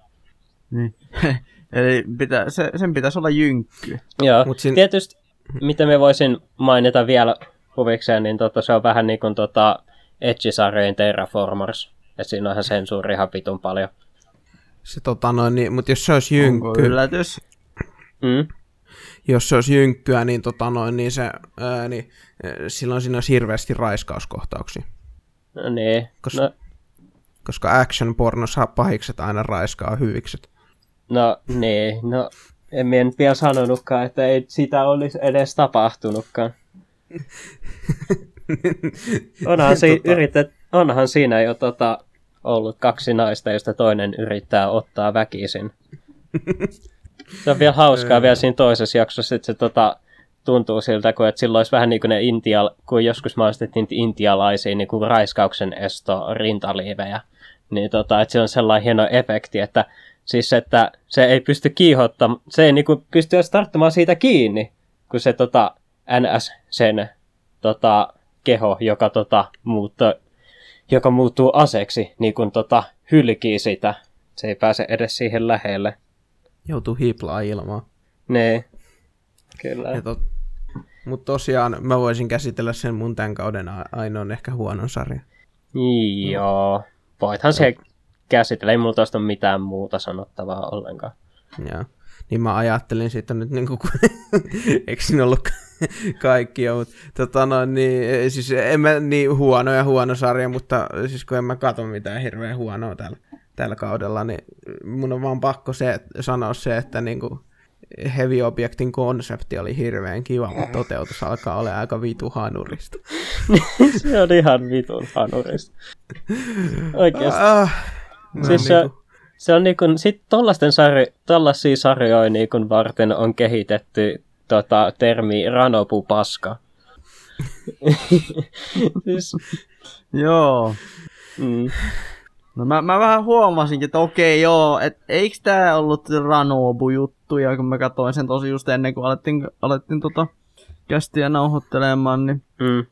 B: Niin. Eli pitä, se, sen pitäisi olla jynkky.
C: Joo,
D: Mut sin-
C: tietysti mitä me voisin mainita vielä huvikseen, niin tota, se on vähän niin kuin tota Edge-sarjojen Terraformers. Että siinä on ihan sensuuri ihan vitun paljon.
D: Se, tota noin, niin, mutta jos se olisi
B: Onko
D: jynkky,
B: yllätys?
C: Mm?
D: jos se olisi jynkkyä, niin, tota noin, niin, se, ää, niin silloin siinä olisi hirveästi raiskauskohtauksia.
C: No niin.
D: Koska-
C: No,
D: Koska action pornossa pahikset aina raiskaa hyvikset.
C: no niin. No, En minä nyt vielä sanonutkaan, että ei sitä olisi edes tapahtunutkaan. Onhan, si-
D: Tota-
C: yritet, onhan siinä jo tota, ollut kaksi naista, josta toinen yrittää ottaa väkisin. Se on vielä hauskaa vielä siinä toisessa jaksossa, että se tota, tuntuu siltä, kun että silloin olisi vähän niin kuin ne intia, kun joskus maistettiin intialaisia niin kuin raiskauksen esto rintaliivejä, niin tota, että se on sellainen hieno efekti, että siis että se ei pysty kiihottamaan, se ei niin kuin pysty edes tarttumaan siitä kiinni, kun se tota, NS sen tota, keho, joka, tota, muuttu, joka muuttuu aseeksi, niin kun tota, hylkii sitä. Se ei pääse edes siihen lähelle.
D: Joutuu hiplaa ilmaan.
C: Ne. Kyllä.
D: Ja tot... Mutta tosiaan mä voisin käsitellä sen mun tämän kauden ainoan ehkä huonon sarjan.
C: Joo. Voithan se käsitellä. Ei mulla tosta ole mitään muuta sanottavaa ollenkaan.
D: Joo. Niin mä ajattelin siitä nyt niinku, kun eikö siinä ollut kaikkia, mutta tota no, niin, siis en mä niin huono ja huono sarja, mutta siis kun en mä katso mitään hirveän huonoa tällä, tällä kaudella, niin mun on vaan pakko se, sanoa se, että niinku Heavy Objectin konsepti oli hirveän kiva, mutta toteutus alkaa olla aika vitu hanurista.
C: se on ihan vitun hanurista. Oikeasti.
D: Ah, no,
C: Siis se,
D: niinku,
C: se on niinku, sit tollasten sarjo, tollasia sarjoja niinku varten on kehitetty tota, termi ranopu paska. siis,
B: Joo.
C: mm,
B: No mä, mä vähän huomasinkin, että okei joo, että eikö tää ollut Ranobu juttu, ja kun mä katsoin sen tosi just ennen kuin alettiin, alettiin tota kästiä nauhoittelemaan, niin
C: mm,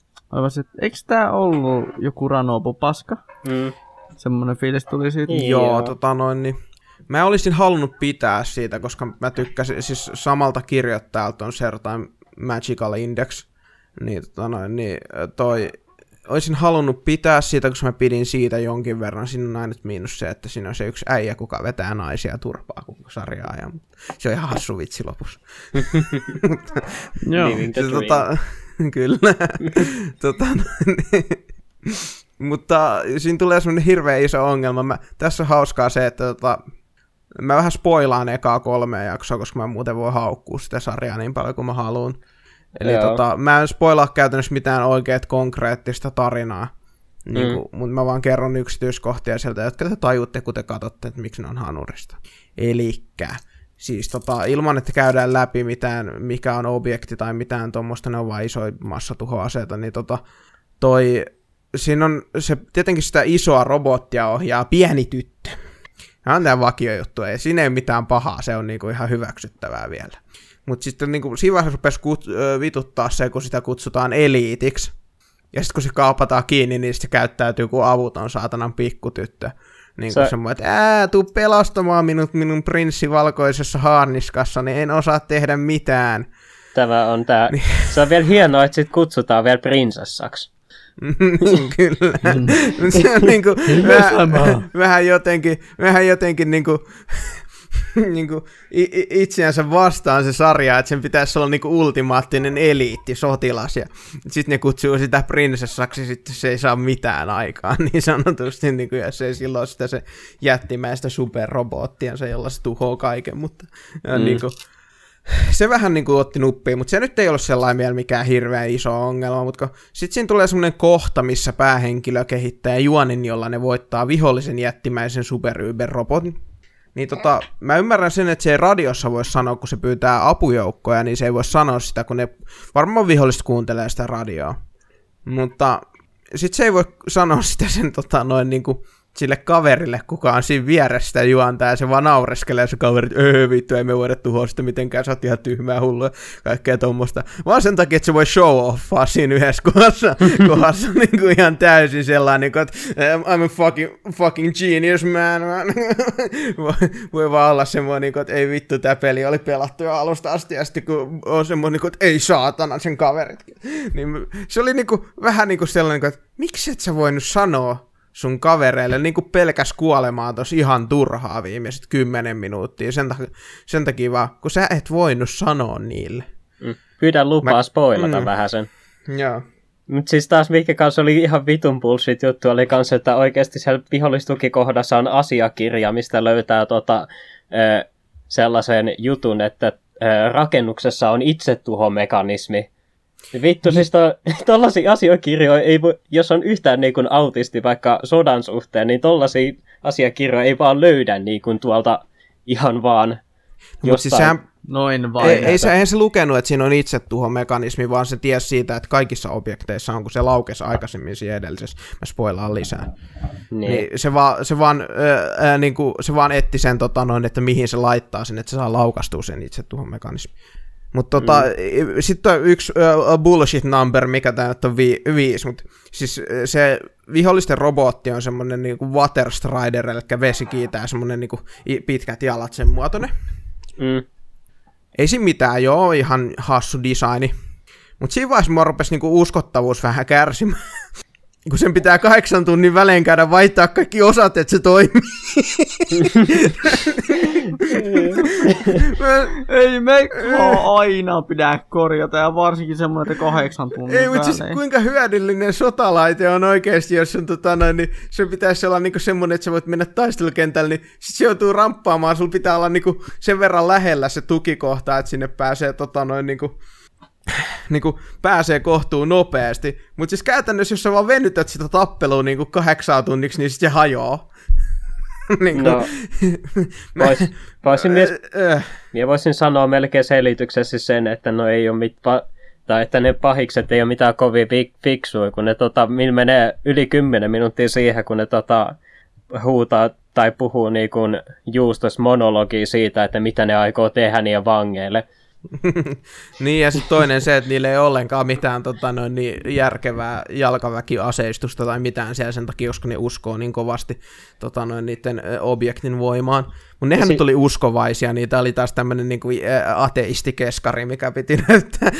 B: se, että eikö tää ollut joku Ranobu paska?
C: mm.
B: Semmonen fiilis tuli siitä.
C: Niin.
D: Joo,
C: Joo.
D: tota noin, niin mä olisin halunnut pitää siitä, koska mä tykkäsin, siis samalta kirjoittajalta on Certain Magical Index, niin, tota noin, niin toi, olisin halunnut pitää siitä, koska mä pidin siitä jonkin verran. Siinä on aina miinus se, että siinä on se yksi äijä, kuka vetää naisia turpaa koko sarjaa mutta Se on ihan hassu vitsi lopussa.
B: Joo.
D: Se,
C: dream.
D: tota, kyllä. tota, niin, mutta siinä tulee semmoinen hirveän iso ongelma. Mä, tässä on hauskaa se, että tota, mä vähän spoilaan ekaa kolmea jaksoa, koska mä muuten voi haukkua sitä sarjaa niin paljon kuin mä haluan. Eli
C: Joo.
D: tota, mä en spoilaa käytännössä mitään oikeat konkreettista tarinaa. Niin kuin, mm. Mutta mä vaan kerron yksityiskohtia sieltä, jotka te tajutte, kun te katsotte, että miksi ne on hanurista. Elikkä, siis tota, ilman, että käydään läpi mitään, mikä on objekti tai mitään tuommoista, ne on vain isoja massatuhoaseita, niin tota, toi, siinä on se, tietenkin sitä isoa robottia ohjaa pieni tyttö. Tämä on tämä vakiojuttu, ei siinä ei ole mitään pahaa, se on niinku ihan hyväksyttävää vielä. Mutta sitten niinku, siinä vaiheessa rupesi kut, vituttaa se, kun sitä kutsutaan eliitiksi. Ja sitten kun se kaapataan kiinni, niin se käyttäytyy kuin avuton saatanan pikkutyttö. Niin kuin
C: Se-
D: semmoinen, että ää, tuu pelastamaan minut minun prinssi valkoisessa haarniskassa, niin en osaa tehdä mitään.
C: Tämä on tää.
D: Niin.
C: Se on vielä hienoa, että sit kutsutaan vielä prinsessaksi.
D: niin kyllä. se on niinku, vähän, vähän jotenkin, vähän jotenkin niinku, niinku, i- i- itseänsä vastaan se sarja, että sen pitäisi olla niinku ultimaattinen eliitti, sotilas, ja sitten ne kutsuu sitä prinsessaksi, sitten se ei saa mitään aikaa, niin sanotusti, niinku, ja se ei silloin sitä se jättimäistä superrobottiansa, jolla se tuhoaa kaiken, mutta mm.
C: Mm.
D: niinku, se vähän niin kuin otti nuppiin, mutta se nyt ei ollut sellainen vielä mikään hirveän iso ongelma, mutta sitten siinä tulee semmoinen kohta, missä päähenkilö kehittää juonin, jolla ne voittaa vihollisen jättimäisen super robotin. Niin tota, mä ymmärrän sen, että se ei radiossa voi sanoa, kun se pyytää apujoukkoja, niin se ei voi sanoa sitä, kun ne varmaan viholliset kuuntelee sitä radioa. Mutta sitten se ei voi sanoa sitä sen tota, noin niinku sille kaverille, kuka on siinä vieressä sitä juontaa, ja se vaan naureskelee se kaveri, että öö vittu, ei me voida tuhoa sitä mitenkään, sä oot ihan tyhmää hullua, kaikkea tuommoista. Vaan sen takia, että se voi show offaa siinä yhdessä kohdassa, kohdassa niin kuin ihan täysin sellainen, niin kuin, että I'm a fucking, fucking genius man. voi, voi vaan olla semmoinen, niin kuin, että ei vittu, tämä peli oli pelattu jo alusta asti, ja sitten kun on semmoinen, niin kuin, että ei saatana sen kaveritkin. Niin se oli niin kuin, vähän niin kuin sellainen, että miksi et sä voinut sanoa sun kavereille niin kuin pelkäs kuolemaa tos ihan turhaa viimeiset kymmenen minuuttia. Sen, takia, sen takia vaan, kun sä et voinut sanoa niille.
C: Mm. Pyydän lupaa
D: Mä-
C: spoilata
D: mm.
C: vähän sen.
D: Joo.
C: Mutta siis taas mikä kanssa oli ihan vitun bullshit juttu oli kans, että oikeasti siellä vihollistukikohdassa on asiakirja, mistä löytää tota, ö, sellaisen jutun, että rakennuksessa on itsetuhomekanismi. Ja Vittu, siis to, tollasia asiakirjoja ei voi, jos on yhtään niin kuin autisti vaikka sodan suhteen, niin tollasia asiakirjoja ei vaan löydä niin kuin tuolta ihan vaan
D: Mutta siis
C: jostain.
D: sehän,
B: Noin vain.
D: ei, ei, se, eihän se lukenut, että siinä on itsetuhomekanismi, vaan se tiesi siitä, että kaikissa objekteissa on, kun se laukesi aikaisemmin siinä edellisessä. Mä spoilaan lisää.
C: niin.
D: Niin se vaan, se vaan, ö, ö, niin kuin, se vaan etti sen, tota, noin, että mihin se laittaa sen, että se saa laukastua sen itse tuohon mekanismiin. Mutta tota, mm. sitten on yksi ö, bullshit number, mikä tämä nyt on vi, viisi, mutta siis se vihollisten robotti on semmoinen niinku water strider, eli vesikiitä ja semmoinen niinku pitkät jalat sen muotoinen.
C: Mm.
D: Ei siinä mitään, joo, ihan hassu designi. Mutta siinä vaiheessa mua rupesi niinku uskottavuus vähän kärsimään. Kun sen pitää kahdeksan tunnin välein käydä vaihtaa kaikki osat, että se toimii.
B: Ei me aina pidä korjata, ja varsinkin semmoinen, että kahdeksan tunnin
D: Ei, mutta siis kuinka hyödyllinen sotalaite on oikeasti, jos on tota noin, niin se pitäisi olla niinku semmoinen, että sä voit mennä taistelukentälle, niin sit se joutuu ramppaamaan, sulla pitää olla niinku sen verran lähellä se tukikohta, että sinne pääsee tota noin niinku, niinku pääsee kohtuun nopeasti. Mutta siis käytännössä, jos sä vaan venytät sitä tappelua niinku kahdeksaa tunniksi, niin sit se hajoaa. niinku,
C: No, vois, voisin myös Minä voisin sanoa melkein selityksessä sen, että no ei ole mit, pa, tai että ne pahikset ei ole mitään kovin fik, fiksuja, kun ne tota, menee yli 10 minuuttia siihen, kun ne tota, huutaa tai puhuu niin kuin juustos monologia siitä, että mitä ne aikoo tehdä niiden vangeille.
D: Niin, ja sitten toinen se, että niillä ei ollenkaan mitään tota, noin, niin järkevää jalkaväkiaseistusta tai mitään siellä sen takia, koska ne uskoo niin kovasti tota, noin, niiden objektin voimaan. Mutta nehän
C: Si-
D: nyt oli uskovaisia, niin tämä oli taas tämmöinen niin kuin, ateistikeskari, mikä piti näyttää.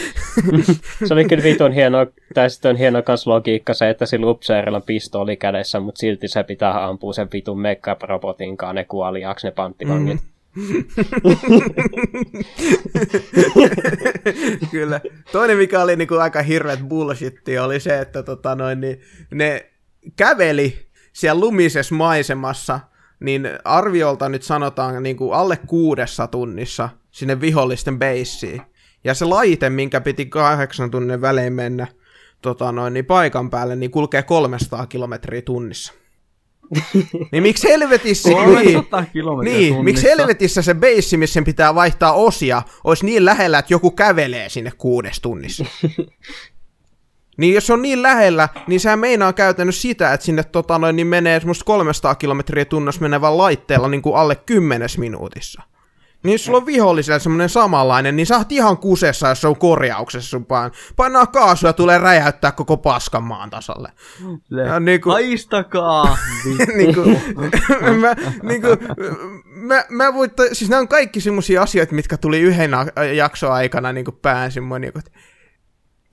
C: Se oli kyllä vitun hieno, tai sitten on hieno kans logiikka se, että sillä upseerilla pistooli kädessä, mutta silti se pitää ampua sen vitun mekkarobotinkaan ne kuoliaaksi ne panttivangit. Mm.
D: Kyllä. Toinen, mikä oli niin kuin aika hirveät bullshitti, oli se, että tota, noin, niin, ne käveli siellä lumisessa maisemassa, niin arviolta nyt sanotaan niin kuin alle kuudessa tunnissa sinne vihollisten beissiin. Ja se laite, minkä piti kahdeksan tunnin välein mennä tota noin, niin paikan päälle, niin kulkee 300 kilometriä tunnissa. niin miksi helvetissä... niin,
B: 300 kilometriä
D: niin,
B: tunnissa.
D: miksi helvetissä se beissi, missä sen pitää vaihtaa osia, olisi niin lähellä, että joku kävelee sinne kuudes tunnissa? niin jos se on niin lähellä, niin sehän meinaa käytännössä sitä, että sinne tota noin, niin menee semmoista 300 kilometriä tunnissa menevän laitteella niin kuin alle 10 minuutissa. Niin jos sulla on vihollisella semmoinen samanlainen, niin sä oot ihan kusessa, jos se on korjauksessa sun paan. Painaa kaasua ja tulee räjäyttää koko paskan maan tasalle. Ja niin kuin,
B: Haistakaa!
D: niinku, mä, niinku, mä, mä voin, siis nämä on kaikki semmoisia asioita, mitkä tuli yhden jakson aikana niinku pään semmoinen, niinku, että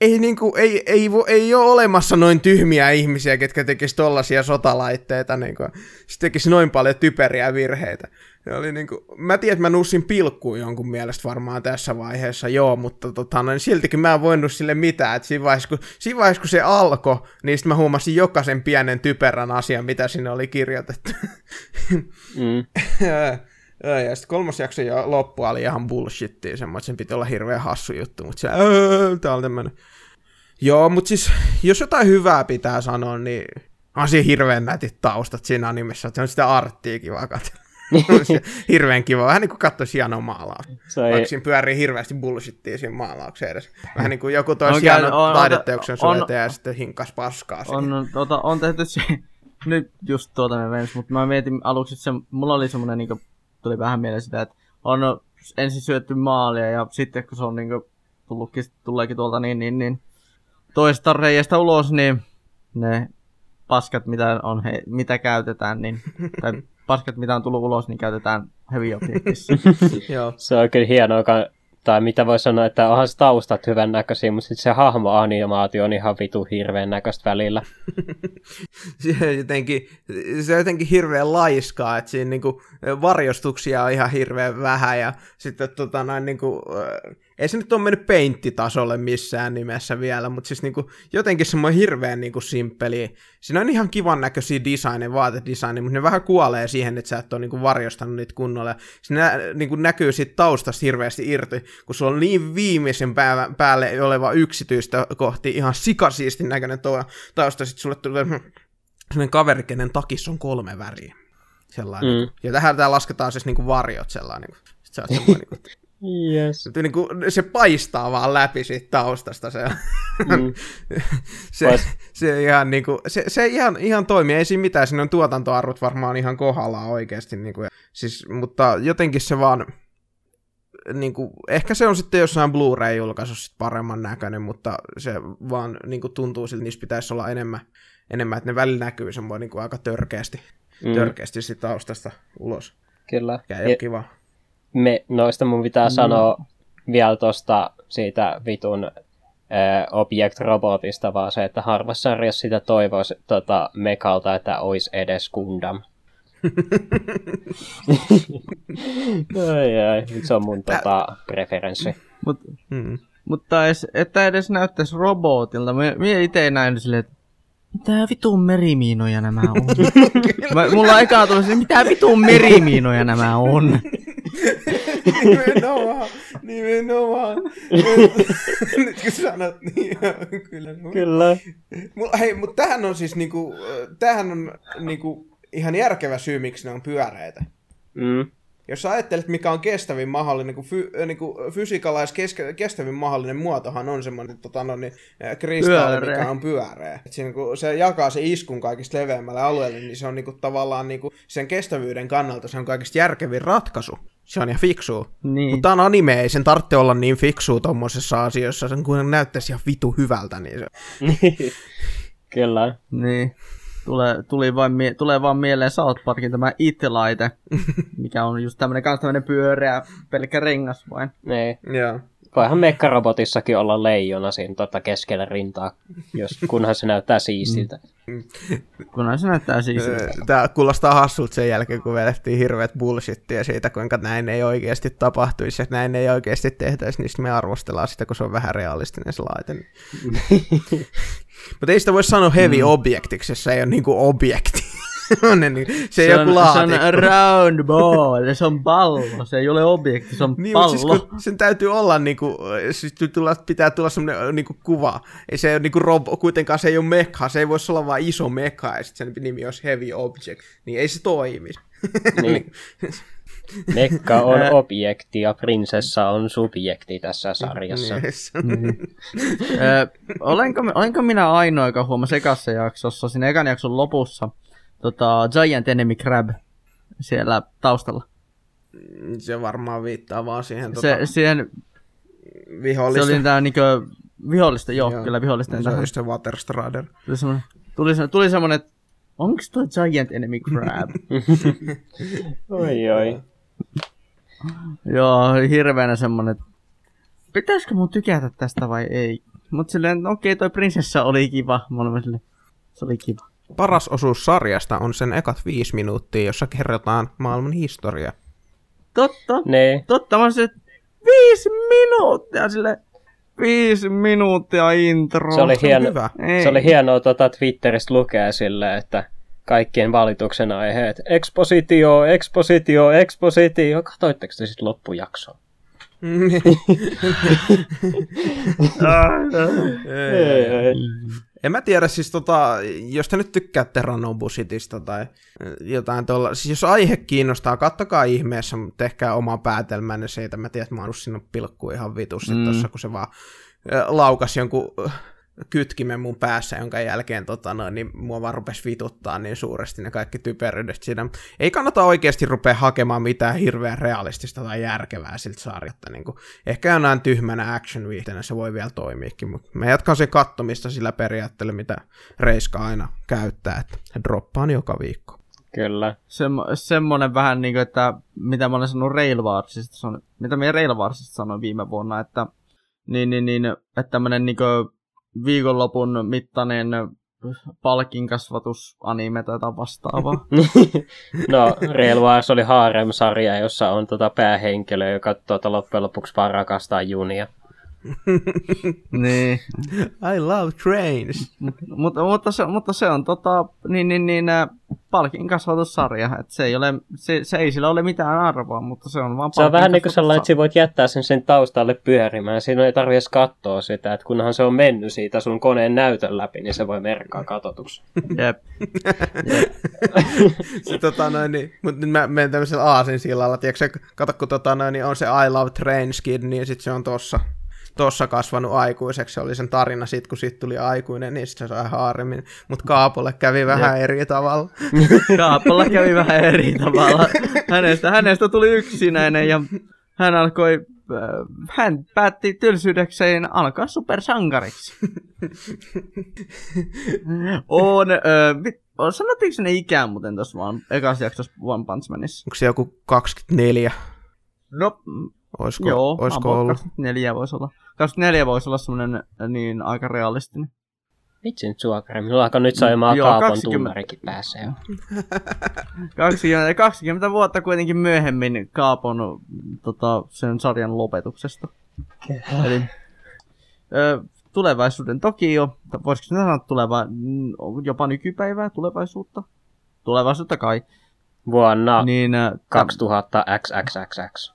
D: ei, niinku, ei, ei, vo, ei ole olemassa noin tyhmiä ihmisiä, ketkä tekis tollasia sotalaitteita, niinku, se tekisi noin paljon typeriä virheitä. Se oli niinku, mä tiedän, että mä nussin pilkkuun jonkun mielestä varmaan tässä vaiheessa, joo, mutta tota, no, niin siltikin mä en voinut sille mitään, että siinä vaiheessa, kun, siinä vaiheessa, kun se alkoi, niin sit mä huomasin jokaisen pienen typerän asian, mitä sinne oli kirjoitettu.
C: Mm.
D: Ja, ja sitten kolmas jakso jo loppu oli ihan bullshittia, semmoinen, että sen piti olla hirveän hassu juttu, mutta se, tää on tämmönen. Joo, mutta siis, jos jotain hyvää pitää sanoa, niin on siinä hirveän nätit taustat siinä animessa, että se on sitä arttia kiva katsella. On hirveän kiva, vähän niin kuin katsoisi hienoa maalausta.
C: Se
D: Vaikka
C: ei,
D: siinä pyörii hirveästi bullshittia siinä maalauksen edessä. Vähän niin kuin joku toisi
B: On
D: hieno
B: on-
D: taideteoksen sun
B: on-
D: eteen ja sitten hinkas paskaa siihen.
B: on, tota, on tehty se, nyt just tuota me mens, mutta mä mietin aluksi, että se, mulla oli semmonen niinku, tuli vähän mieleen sitä, että on ensin syötty maalia ja sitten kun se on niinku tullutkin, tuleekin tuolta niin, niin, niin toista reiästä ulos, niin ne paskat, mitä, on he, mitä käytetään, niin, tai paskat, mitä on tullut ulos, niin käytetään heavy objectissa.
D: Joo.
C: se on kyllä hienoa, tai mitä voi sanoa, että onhan se taustat hyvän näköisiä, mutta sitten se hahmoanimaatio on ihan vitu hirveän näköistä välillä.
D: se, jotenkin, se on jotenkin hirveän laiskaa, että siinä niinku varjostuksia on ihan hirveän vähän ja sitten tota noin niinku, ei se nyt ole mennyt peinttitasolle missään nimessä vielä, mutta siis niinku, jotenkin semmoinen hirveän niinku simppeli. Siinä on ihan kivan näköisiä designeja, vaatedesigneja, mutta ne vähän kuolee siihen, että sä et ole niinku varjostanut niitä kunnolla. Se nä, niinku näkyy siitä taustasta hirveästi irti, kun sulla on niin viimeisen päivän päälle oleva yksityistä kohti ihan sikasiistin näköinen tuo tausta, sitten sulle tulee sellainen kaveri, kenen takissa on kolme väriä. Sellainen. Mm. Ja tähän tää lasketaan siis niinku varjot sellainen. Sitten sä oot semmoinen, niinku,
C: Yes.
D: se, niin kuin, se paistaa vaan läpi siitä taustasta. Se, mm. se, se, ihan, niin kuin, se, se ihan, ihan toimii, ei siinä mitään, siinä on tuotantoarvot varmaan ihan kohdallaan oikeasti. Niin kuin, siis, mutta jotenkin se vaan, niin kuin, ehkä se on sitten jossain Blu-ray-julkaisussa paremman näköinen, mutta se vaan niin kuin, tuntuu siltä, että niissä pitäisi olla enemmän, enemmän että ne välillä näkyy semmoinen niin kuin, aika törkeästi, mm. törkeästi taustasta ulos.
C: Kyllä.
D: Ja ei ole kiva.
C: Me, noista mun pitää mm. sanoa vielä tosta siitä vitun äh, Object-robotista, vaan se, että harvassa sarjassa sitä toivoisi tota, Mekalta, että olisi edes Gundam. ai ai, nyt se on mun tota, preferenssi.
B: Mut,
D: Mm.
B: mutta edes, että edes näyttäisi robotilta. Mie, mie ite näin silleen, että mitä vitun merimiinoja nämä on? Mä, mulla eka tuli mitä vitun merimiinoja nämä on?
D: nimenomaan, nimenomaan. Nyt kun sanot, niin kyllä.
C: Kyllä.
D: Mulla, hei, mutta tämähän on siis niinku, äh, tämähän on niinku ihan järkevä syy, miksi ne on pyöreitä.
C: Mm.
D: Jos sä ajattelet, mikä on kestävin mahdollinen, niin fy, äh, niin kuin fysiikalais keske, kestävin mahdollinen muotohan on semmoinen tota, no, niin, äh, kristalli,
B: Pyöreä.
D: mikä on pyöreä. Et siinä, kun se jakaa se iskun kaikista leveämmälle alueelle, niin se on niin kuin, tavallaan niin kuin, sen kestävyyden kannalta se on kaikista järkevin ratkaisu. Se on ihan fiksu.
B: Niin.
D: Mutta tämä on anime, ei sen tarvitse olla niin fiksu tommosessa asiassa, sen kun näyttäisi ihan vitu hyvältä, niin se...
C: Kyllä.
B: Niin. Tulee, tuli vain mie- tulee vaan mieleen South Parkin tämä It-laite, mikä on just tämmönen kans tämmönen pyöreä pelkkä rengas vain.
C: Niin.
D: Joo.
C: Voihan mekkarobotissakin olla leijona siinä tota keskellä rintaa, jos, kunhan se näyttää siistiltä.
B: Kunhan se näyttää siis.
D: Tämä kuulostaa hassulta sen jälkeen, kun vedettiin hirveät bullshittia siitä, kuinka näin ei oikeasti tapahtuisi ja näin ei oikeasti tehtäisi, niin me arvostellaan sitä, kun se on vähän realistinen se laite. Mutta ei sitä voi sanoa heavy mm. objektiksi, jos se ei ole niinku objekti. On ne, niin, se,
B: se,
D: ole
B: on,
D: joku
B: se on
D: laatikko.
B: round ball, se on pallo, se ei ole objekti, se on
D: Niin,
B: pallo.
D: mutta siis kun sen täytyy olla niinku, siis tulla, pitää tulla semmoinen niinku kuva. Ei se ole niinku robo, kuitenkaan se ei ole mekha, se ei voisi olla vain iso mekha ja sitten sen nimi olisi heavy object. Niin ei se toimi.
C: Niin. Mekka on objekti ja prinsessa on subjekti tässä sarjassa.
D: Niin.
B: Ö, olenko, olenko minä ainoa, joka huomasi ekassa jaksossa, siinä ekan jakson lopussa, tota, Giant Enemy Crab siellä taustalla.
D: se varmaan viittaa vaan siihen
B: Se,
D: tota,
B: siihen,
D: vihollista.
B: se oli tää niinkö vihollista, joo,
D: Joo.
B: kyllä vihollisten
D: se on just se Waterstrader.
B: Tuli semmonen, tuli, se- tuli semmonen, että onks toi Giant Enemy Crab?
C: Oi oi.
B: joo, hirveänä semmonen, että pitäisikö mun tykätä tästä vai ei? Mut silleen, okei, toi prinsessa oli kiva. Mä olin silleen, se oli kiva.
D: Paras osuus sarjasta on sen ekat viisi minuuttia, jossa kerrotaan maailman historia.
B: Totta,
C: Ne.
B: totta, olisin, että viisi minuuttia sille viisi minuuttia intro.
C: Se oli, hieno,
D: hyvä.
B: Ei.
C: se oli hienoa tota Twitteristä lukea sille, että kaikkien valituksen aiheet. Expositio, expositio, expositio. Katoitteko te sitten loppujaksoa? Ei, ei.
D: En mä tiedä, siis tota, jos te nyt tykkäätte Ranobusitista tai jotain tuolla, siis jos aihe kiinnostaa, kattokaa ihmeessä, tehkää oma päätelmänne siitä. Mä tiedän, että mä oon sinne pilkku ihan vitusti mm. tossa, kun se vaan laukas jonkun kytkimen mun päässä, jonka jälkeen tota, noin, niin mua vaan rupesi vituttaa niin suuresti ne kaikki typeryydet siinä. Ei kannata oikeasti rupea hakemaan mitään hirveän realistista tai järkevää siltä sarjasta. Niin kuin, ehkä jonain tyhmänä action viihteenä se voi vielä toimiikin, mutta mä jatkan sen kattomista sillä periaatteella, mitä Reiska aina käyttää, että droppaan joka viikko.
C: Kyllä.
B: Semmo, semmonen vähän niin kuin, että mitä mä olen sanonut Rail Warsista, sanon, mitä me Rail Warsista sanoin viime vuonna, että niin, niin, niin, että tämmönen niin kuin viikonlopun mittainen palkinkasvatusanime tai vastaavaa.
C: no, Real Wars oli Harem-sarja, jossa on tota päähenkilö, joka tota, loppujen lopuksi vaan rakastaa junia.
B: niin.
D: I love trains.
B: mutta, mutta, se, mutta se on tota, niin, niin, niin, äh, palkin kasvatussarja. Et se, ei ole, se, se, ei sillä ole mitään arvoa, mutta se on vaan
C: Se on vähän niin kuin sellainen, että sä voit jättää sen sen taustalle pyörimään. Siinä ei tarvitse katsoa sitä, että kunhan se on mennyt siitä sun koneen näytön läpi, niin se voi merkkaa katotuksi.
B: Jep.
D: Jep. se, tota, noin, niin, mutta nyt mä menen tämmöisellä aasin sillalla, tiedätkö, kato kun tota, noin, niin on se I Love Train Skid, niin sitten se on tossa tossa kasvanut aikuiseksi. Se oli sen tarina siitä, kun siitä tuli aikuinen, niin se sai haaremmin. Mutta Kaapolle kävi vähän Jep. eri tavalla.
B: Kaapolla kävi vähän eri tavalla. Hänestä, hänestä tuli yksinäinen ja hän alkoi äh, hän päätti tylsyydekseen alkaa supersankariksi. on, äh, sanottiinko ne ikään muuten tuossa vaan ekassa jaksossa One Punch Manissa?
D: Onko se joku 24?
B: No,
D: Olisiko,
B: Joo,
D: olisiko ollut?
B: 24 voisi olla. 24 voisi olla semmoinen niin aika realistinen.
C: Vitsi nyt suokari, minulla alkaa nyt soimaan Joo, kaapon 20... tunnarikin päässä jo.
B: 20, 20 vuotta kuitenkin myöhemmin kaapon tota, sen sarjan lopetuksesta. Eli ö, tulevaisuuden Tokio, voisiko sanoa tuleva, jopa nykypäivää, tulevaisuutta? Tulevaisuutta kai.
C: Vuonna niin, 2000 XXXX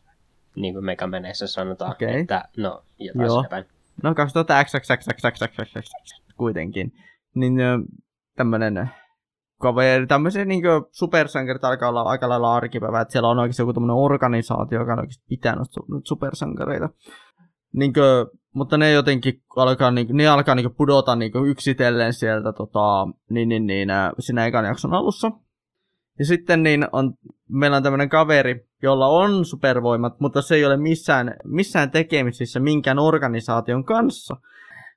C: niin kuin Megameneissä sanotaan, okay. että no, jotain Joo. päin.
B: No 2000 XXXXXXX kuitenkin. Niin tämmönen kaveri, tämmöisiä niin supersankarit alkaa olla aika lailla arkipäivää, että siellä on oikeasti joku tämmöinen organisaatio, joka on oikeasti pitänyt supersankareita. Niin kuin, mutta ne jotenkin alkaa, niin, ne alkaa niin pudota niin yksitellen sieltä tota, niin, niin, niin, siinä ekan jakson alussa. Ja sitten niin on, meillä on tämmöinen kaveri, jolla on supervoimat, mutta se ei ole missään, missään tekemisissä minkään organisaation kanssa.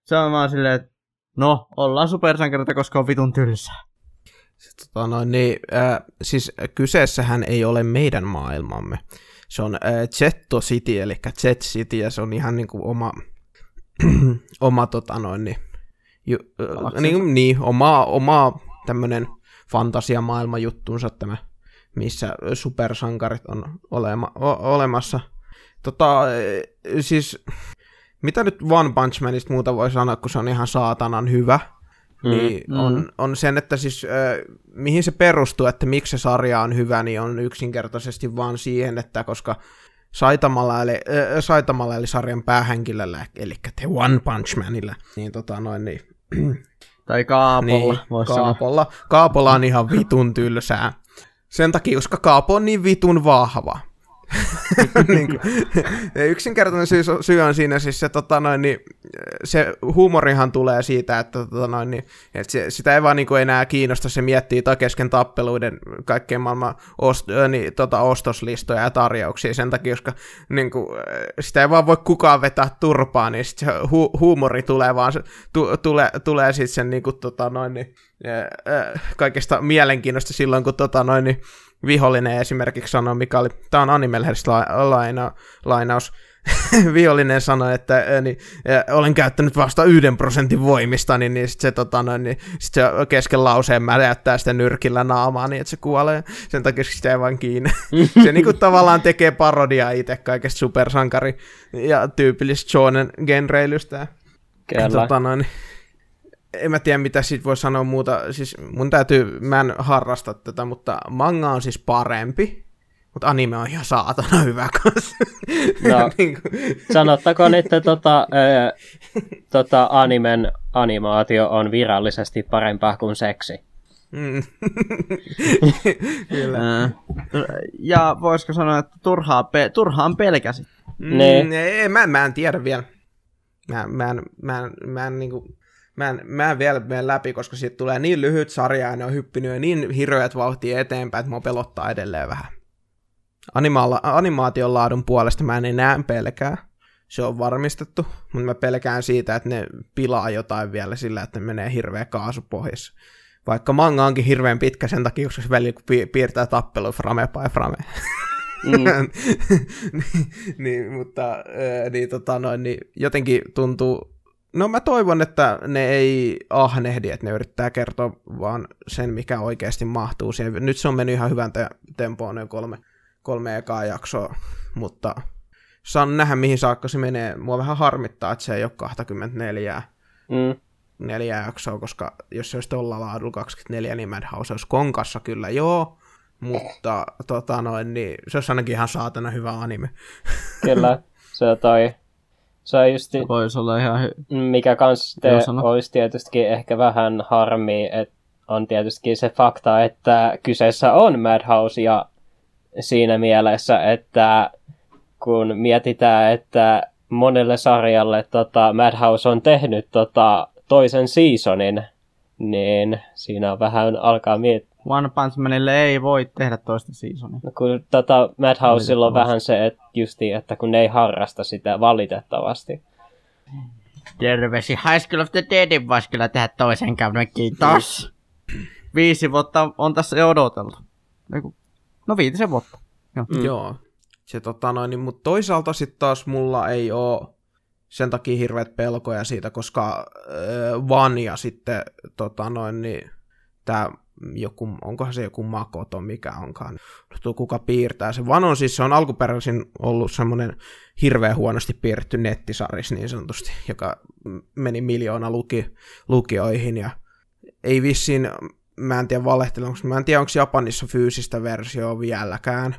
B: Se on vaan silleen, että no, ollaan supersankareita, koska on vitun tylsää.
D: Tota, no, niin, äh, siis kyseessähän ei ole meidän maailmamme. Se on äh, Jetto City, eli Jet City, ja se on ihan niin kuin oma, oma tota noin, niin, ju, äh, niin, niin, oma, oma tämmöinen fantasiamaailma juttuunsa tämä, missä supersankarit on olema, o, olemassa. Tota, e, siis, mitä nyt One Punch Manista muuta voi sanoa, kun se on ihan saatanan hyvä, mm, niin mm. On, on sen, että siis äh, mihin se perustuu, että miksi se sarja on hyvä, niin on yksinkertaisesti vaan siihen, että koska Saitamalla eli, äh, Saitamalla eli sarjan päähenkilöllä, eli The One Punch Manilla, niin tota noin, niin
B: tai Kaapolla,
D: niin, Kaapolla. Kaapolla on ihan vitun tylsää. Sen takia, koska Kaapo on niin vitun vahva. niin kuin, yksinkertainen syy, syy on siinä siis se, tota noin, niin, se huumorihan tulee siitä, että, tota noin, niin, että se, sitä ei vaan niin kuin enää kiinnosta, se miettii kesken tappeluiden kaikkien maailman ost, niin, tota, ostoslistoja ja tarjouksia sen takia, koska niin kuin, sitä ei vaan voi kukaan vetää turpaa, niin sit se hu, huumori tulee vaan, tu, tule, tulee sitten sen niin kuin, tota noin, niin, kaikesta mielenkiinnosta silloin, kun tota noin, niin, vihollinen esimerkiksi sanoi, mikä oli, tämä on anime la, laina, lainaus, vihollinen sanoi, että niin, olen käyttänyt vasta yhden prosentin voimista, niin, niin sitten se, tota, no, niin, sit se kesken lauseen mädättää sitä nyrkillä naamaa, niin että se kuolee. Sen takia sitä ei vaan kiinni. se niin kuin, tavallaan tekee parodia itse kaikesta supersankari ja tyypillistä shonen genreilystä. Tota, no, niin, en mä tiedä, mitä siitä voi sanoa muuta. Siis mun täytyy, mä en harrasta tätä, mutta manga on siis parempi. Mutta anime on ihan saatana hyvä kanssa.
C: No, niin kuin... sanottakoon, että tota, ää, tota animen animaatio on virallisesti parempaa kuin seksi. Mm.
B: Kyllä. ja voisiko sanoa, että turhaa pe- turhaan pelkäsit?
D: Mm, ei, mä, mä en tiedä vielä. Mä, mä en, mä en, mä en niin kuin mä en, mä en vielä mene läpi, koska siitä tulee niin lyhyt sarja ja ne on hyppinyt jo niin hirveät vauhtia eteenpäin, että mua pelottaa edelleen vähän. Animaala, animaation laadun puolesta mä en enää pelkää. Se on varmistettu, mutta mä pelkään siitä, että ne pilaa jotain vielä sillä, että ne menee hirveä kaasu pohjassa. Vaikka manga onkin hirveän pitkä sen takia, koska se välillä pi- piirtää tappelu frame by frame.
C: Mm.
D: niin, niin, mutta äh, niin, tota, noin, niin jotenkin tuntuu, no mä toivon, että ne ei ahnehdi, että ne yrittää kertoa vaan sen, mikä oikeasti mahtuu siihen. Nyt se on mennyt ihan hyvän te- tempoon ne kolme, kolme ekaa jaksoa, mutta saan nähdä, mihin saakka se menee. Mua vähän harmittaa, että se ei ole 24
C: Mm.
D: neljä jaksoa, koska jos se olisi tuolla laadulla 24, niin Madhouse olisi konkassa kyllä, joo, mutta tota noin, niin se olisi ainakin ihan saatana hyvä anime.
C: Kyllä, se toi. Se on just,
B: Voisi olla ihan hy-
C: mikä kans olisi tietysti ehkä vähän harmi, että on tietysti se fakta, että kyseessä on Madhouse ja siinä mielessä, että kun mietitään, että monelle sarjalle tota, Madhouse on tehnyt tota, toisen seasonin, niin siinä on vähän alkaa miettiä.
B: One Punch Manille ei voi tehdä toista seasonia.
C: No, kun tota, Madhousella on vähän se, että justi, että kun ne ei harrasta sitä valitettavasti.
B: Terveisi High School of the Deadin voisi kyllä tehdä toisen kauden, kiitos. Viisi vuotta on tässä jo odoteltu. No viitisen vuotta. Joo.
D: Mm. Joo. Se, tota noin, niin, mutta toisaalta sitten taas mulla ei ole sen takia hirveät pelkoja siitä, koska äh, Van ja sitten tota noin, niin, tää joku, onkohan se joku Makoto, mikä onkaan, kuka piirtää se. Van on siis, se on alkuperäisin ollut semmoinen hirveän huonosti piirretty nettisaris niin sanotusti, joka meni miljoona luki, lukioihin ja ei vissiin, mä en tiedä valehtelen, mä en tiedä onko Japanissa fyysistä versiota vieläkään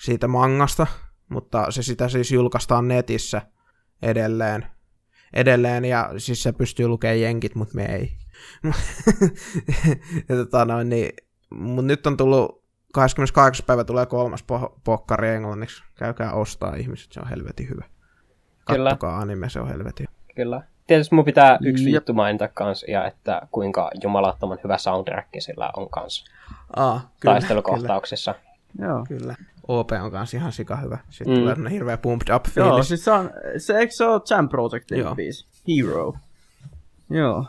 D: siitä mangasta, mutta se sitä siis julkaistaan netissä edelleen. Edelleen, ja siis se pystyy lukemaan jenkit, mutta me ei. Ja tota noin, niin, mut nyt on tullut 28. päivä tulee kolmas po- pokkari englanniksi. Käykää ostaa ihmiset, se on helvetin hyvä.
C: Kyllä.
D: Kattokaa anime, se on helvetin hyvä.
C: Kyllä. Tietysti mun pitää yksi
B: Jep.
C: juttu mainita kans, ja että kuinka jumalattoman hyvä soundtrack sillä on kans
D: Aa, kyllä,
C: taistelukohtauksissa.
B: Joo.
D: Kyllä, kyllä. OP on kanssa ihan sika hyvä. Sitten
C: Mm.
D: tulee hirveä pumped up
B: Joo,
D: fiilis.
B: siis se on, se eikö se ole Jam Projectin
D: Joo.
B: biisi? Hero. Joo.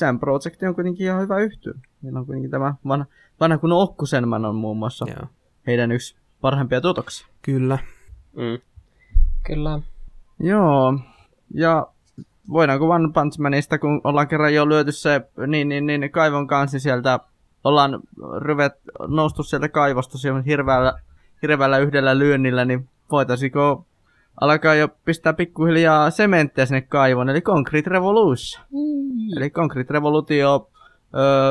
B: Jam Project on kuitenkin ihan hyvä yhtyä. Meillä on kuitenkin tämä vanha, vanha kun Okkusenman on muun muassa
D: Joo.
B: heidän yksi parhaimpia tuotoksia.
D: Kyllä.
C: Mm. Kyllä.
B: Joo. Ja voidaanko One Punch Manista, kun ollaan kerran jo lyöty se niin, niin, niin kaivon kanssa sieltä, ollaan ryvet noustu sieltä kaivosta siellä hirveällä, hirveällä yhdellä lyönnillä, niin voitaisiko alkaa jo pistää pikkuhiljaa sementtiä sinne kaivoon, eli Concrete Revolution. Eli Concrete Revolution uh,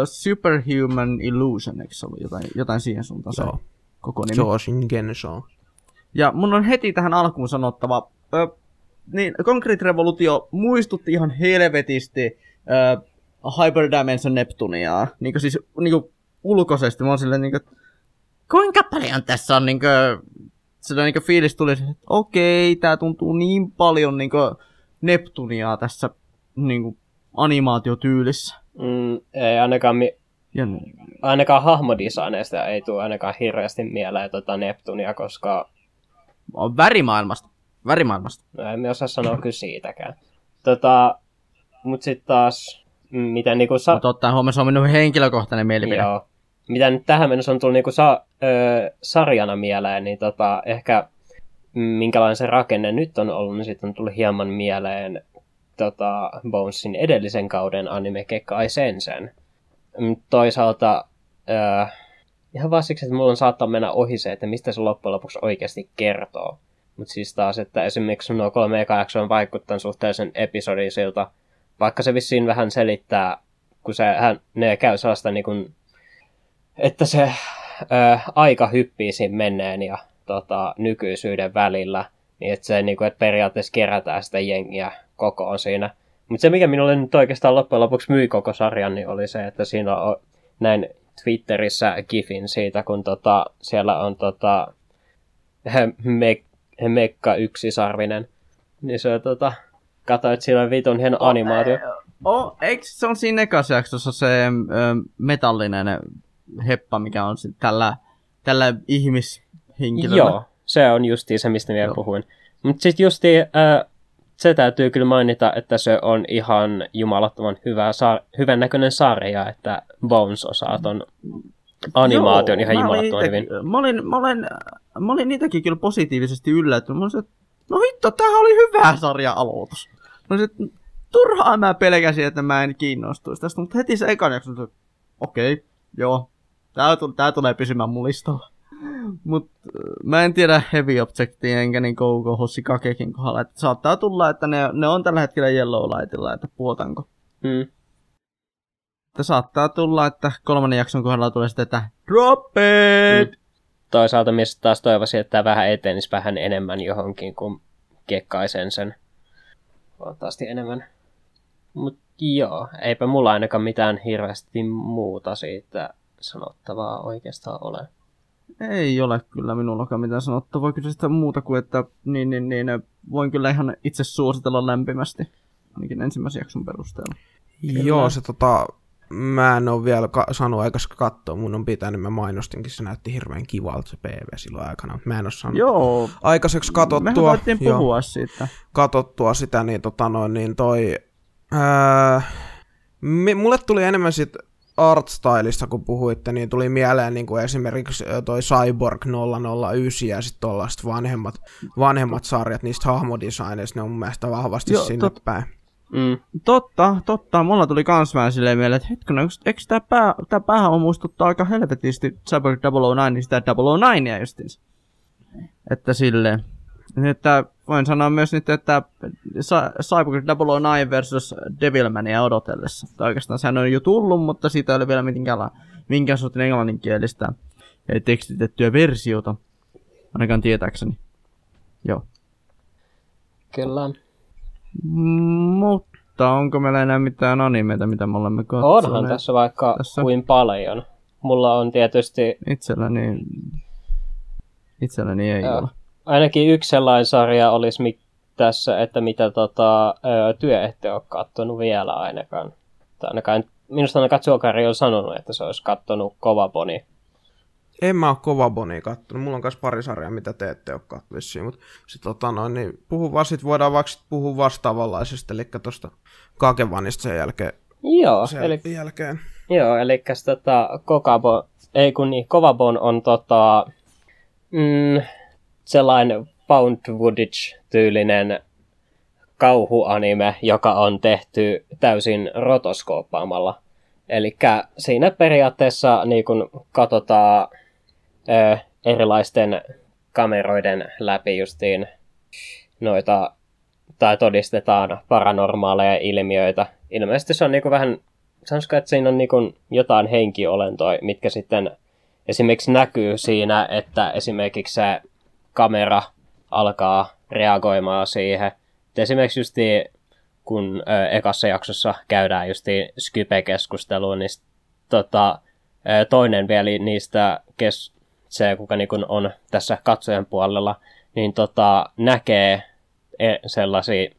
B: Superhuman Illusion, eikö se ollut jotain, jotain siihen suuntaan se
D: Joo.
B: koko nimi?
D: Gensho.
B: Ja mun on heti tähän alkuun sanottava, ö, niin Concrete Revolution muistutti ihan helvetisti ö, Hyper Dimension Neptuniaa. Niinku siis niinku ulkoisesti. Mä oon silleen niinku, kuinka paljon tässä on niinku, sitä niinku fiilis tuli, että okei, tää tuntuu niin paljon niinku Neptuniaa tässä niinku animaatiotyylissä.
C: Mm, ei ainakaan, mi-
B: Ja,
C: ainakaan hahmodesigneista ei tule ainakaan hirveästi mieleen tota Neptunia, koska
B: on värimaailmasta. Värimaailmasta.
C: no, en osaa sanoa kyllä siitäkään. Tota, mut sitten taas, mitä niinku sa-
B: Mutta ottaen huomioon, se on minun henkilökohtainen mielipide.
C: Joo. Mitä nyt tähän mennessä on tullut niinku sa- ö, sarjana mieleen, niin tota, ehkä minkälainen se rakenne nyt on ollut, niin sitten on tullut hieman mieleen tota, Bonesin edellisen kauden anime Kekkai Sensen. Mm, Toisaalta ö, ihan vaan siksi, että mulla on saattaa mennä ohi se, että mistä se loppujen lopuksi oikeasti kertoo. Mutta siis taas, että esimerkiksi nuo kolme eka on vaikuttanut suhteellisen episodisilta, vaikka se vissiin vähän selittää, kun se, hän, ne käy sellaista niin kuin, että se ö, aika hyppii siinä menneen ja tota, nykyisyyden välillä, niin että se niin kuin, että periaatteessa kerätään sitä jengiä kokoon siinä. Mutta se, mikä minulle nyt oikeastaan loppujen lopuksi myi koko sarjan, niin oli se, että siinä on näin Twitterissä gifin siitä, kun tota, siellä on tota, me, Mekka yksisarvinen. Niin se tota, katsoin, että siinä on vitun hieno animaatio.
B: Oh, eikö se on siinä ekassa jaksossa se ö, metallinen heppa, mikä on sit tällä, tällä ihmishenkilöllä?
C: Joo, se on justiin se, mistä minä
B: Joo.
C: puhuin. Mutta sitten justiin äh, se täytyy kyllä mainita, että se on ihan jumalattoman hyvä, sa- hyvän näköinen sarja, että Bones osaa ton animaation
B: Joo,
C: ihan jumalattoman hyvin.
B: Mä olin, mä, olin, mä olin niitäkin kyllä positiivisesti yllättynyt. Mä olin, että no hitto, tämähän oli hyvä sarja aloitus. Mä olin, että turhaan mä pelkäsin, että mä en kiinnostuisi tästä, mutta heti se ekan jakson, että okei, okay, joo, tää, tää tulee pysymään mun listalla. Mut äh, mä en tiedä Heavy Objectin enkä niin Kouko Hossi Kakekin kohdalla, että saattaa tulla, että ne, ne on tällä hetkellä Yellow Lightilla, että puotanko.
C: Mm.
B: Että saattaa tulla, että kolmannen jakson kohdalla tulee sitten, että drop it!
C: Mm. Toisaalta mies taas toivoisin, että tämä vähän etenisi vähän enemmän johonkin, kun kekkaisen sen huomattavasti enemmän. Mut joo, eipä mulla ainakaan mitään hirveästi muuta siitä sanottavaa oikeastaan ole.
B: Ei ole kyllä minullakaan mitään sanottavaa kyllä sitä muuta kuin, että niin, niin, niin, voin kyllä ihan itse suositella lämpimästi, ainakin ensimmäisen jakson perusteella.
D: Joo, se tota, mä en ole vielä ka- saanut aikaisemmin katsoa, mun on pitänyt, mä mainostinkin, se näytti hirveän kivalta se PV silloin aikana, mutta mä en ole saanut
B: Joo,
D: aikaiseksi
B: mehän
D: katsottua,
B: voitiin puhua siitä.
D: katsottua sitä, niin, tota noin, niin toi, ää, mi- mulle tuli enemmän sit artstylista, kun puhuitte, niin tuli mieleen niin kuin esimerkiksi toi Cyborg 009 ja sitten tuollaiset vanhemmat, vanhemmat sarjat niistä hahmodesigneista, ne on mun mielestä vahvasti
B: Joo,
D: sinne
B: tot-
D: päin.
C: Mm.
B: Totta, totta. Mulla tuli kans vähän silleen mieleen, että hetkinen, eikö tää, pää, tää päähän muistuttaa aika helvetisti Cyber 009, niin sitä 009 justiinsa. Että silleen. Että voin sanoa myös nyt, että Cy- Cyber 009 versus Devilmania odotellessa. Tai oikeastaan sehän on jo tullut, mutta siitä ei ole vielä mitenkään, minkään sortin englanninkielistä ja tekstitettyä versiota. Ainakaan tietääkseni. Joo.
C: Kyllä.
B: Mutta onko meillä enää mitään animeita, mitä me olemme katsoneet?
C: Onhan tässä vaikka
B: tässä.
C: kuin paljon. Mulla on tietysti
B: Itselläni, itselläni ei
C: Joo.
B: ole.
C: Ainakin yksi sellainen sarja olisi mi- tässä, että mitä tota, työ ette ole kattonut vielä ainakaan. Tai ainakaan, minusta ainakaan Zuokari on sanonut, että se olisi kattonut Kova Boni.
D: En mä oo kova Bonia kattonut, mulla on myös pari sarjaa, mitä te ette ole kattonut vissiin, mutta sit, tota noin, niin puhu vaan, sit voidaan vaikka sit puhua vastaavanlaisesta, eli tosta Kakevanista sen jälkeen.
C: Joo,
D: Sen
C: eli,
D: jälkeen.
C: joo, eli tota, Kokabo, ei kun niin, Kovabon on tota, mm, sellainen found footage-tyylinen kauhuanime, joka on tehty täysin rotoskooppaamalla. Eli siinä periaatteessa niin kun katsotaan ö, erilaisten kameroiden läpi justiin noita, tai todistetaan paranormaaleja ilmiöitä. Ilmeisesti se on niin vähän, sanoisiko, että siinä on niin jotain henkiolentoja, mitkä sitten esimerkiksi näkyy siinä, että esimerkiksi se kamera alkaa reagoimaan siihen. Et esimerkiksi justiin, kun ö, ekassa jaksossa käydään justiin Skype-keskustelua, niin sit, tota, ö, toinen vielä niistä, kes, se kuka niin kun on tässä katsojan puolella, niin tota, näkee e- sellaisia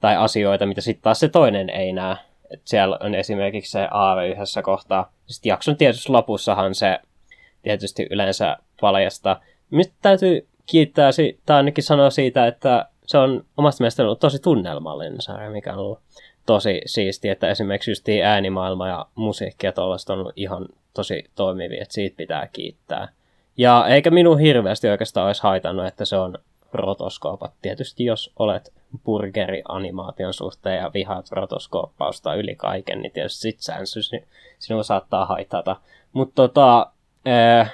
C: tai asioita, mitä sitten taas se toinen ei näe. Et siellä on esimerkiksi se aave yhdessä kohtaa. Sitten jakson tietysti lopussahan se tietysti yleensä paljastaa. Mistä täytyy kiittää, tai ainakin sanoa siitä, että se on omasta mielestäni ollut tosi tunnelmallinen sarja, mikä on ollut tosi siisti, että esimerkiksi just äänimaailma ja musiikki ja tuollaista on ollut ihan tosi toimivia, että siitä pitää kiittää. Ja eikä minun hirveästi oikeastaan olisi haitannut, että se on rotoskoopat. Tietysti jos olet burgeri-animaation suhteen ja vihaat rotoskooppausta yli kaiken, niin tietysti sit sinua saattaa haitata. Mutta tota, ää,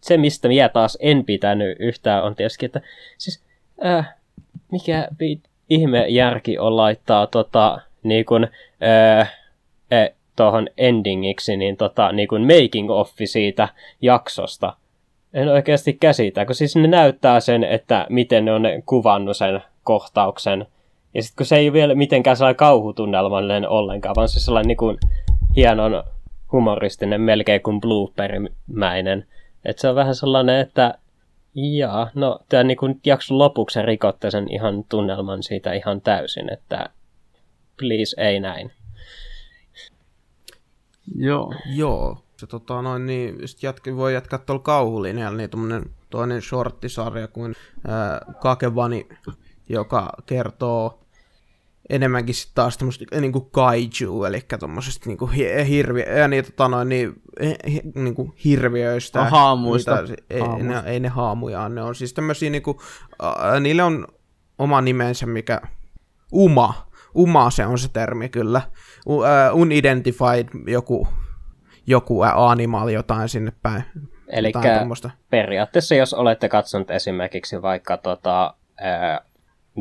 C: se, mistä minä taas en pitänyt yhtään, on tietysti, että siis, ää, mikä ihme järki on laittaa tota, niin kun, ää, e, tuohon endingiksi, niin tota, niin kuin making offi siitä jaksosta. En oikeasti käsitä, kun siis ne näyttää sen, että miten ne on kuvannut sen kohtauksen. Ja sitten kun se ei ole vielä mitenkään sellainen kauhutunnelmallinen ollenkaan, vaan se sellainen niin kuin hienon humoristinen, melkein kuin blooperimäinen. Että se on vähän sellainen, että jaa, no tämä niin kuin jakson lopuksi rikotte sen ihan tunnelman siitä ihan täysin, että please ei näin.
B: Joo.
D: Joo. Se tota noin niin, sit jatki, voi jatkaa tuolla kauhulinjalla, niin tommonen toinen shorttisarja kuin ää, Kakevani, joka kertoo enemmänkin sitten taas tämmöistä niinku kaiju, eli tuommoisesta niinku hi- hirviö, ja niitä tota noin, niin, hi- niinku hirviöistä.
B: Ah, haamuista.
D: Niitä, ei,
B: Haamuista.
D: ne, ei ne haamuja, ne on siis tämmöisiä niinku, äh, niille on oma nimensä, mikä Uma. Uma se on se termi kyllä. U, äh, unidentified joku, joku animaali jotain sinne päin.
C: Eli periaatteessa, jos olette katsonut esimerkiksi vaikka tota,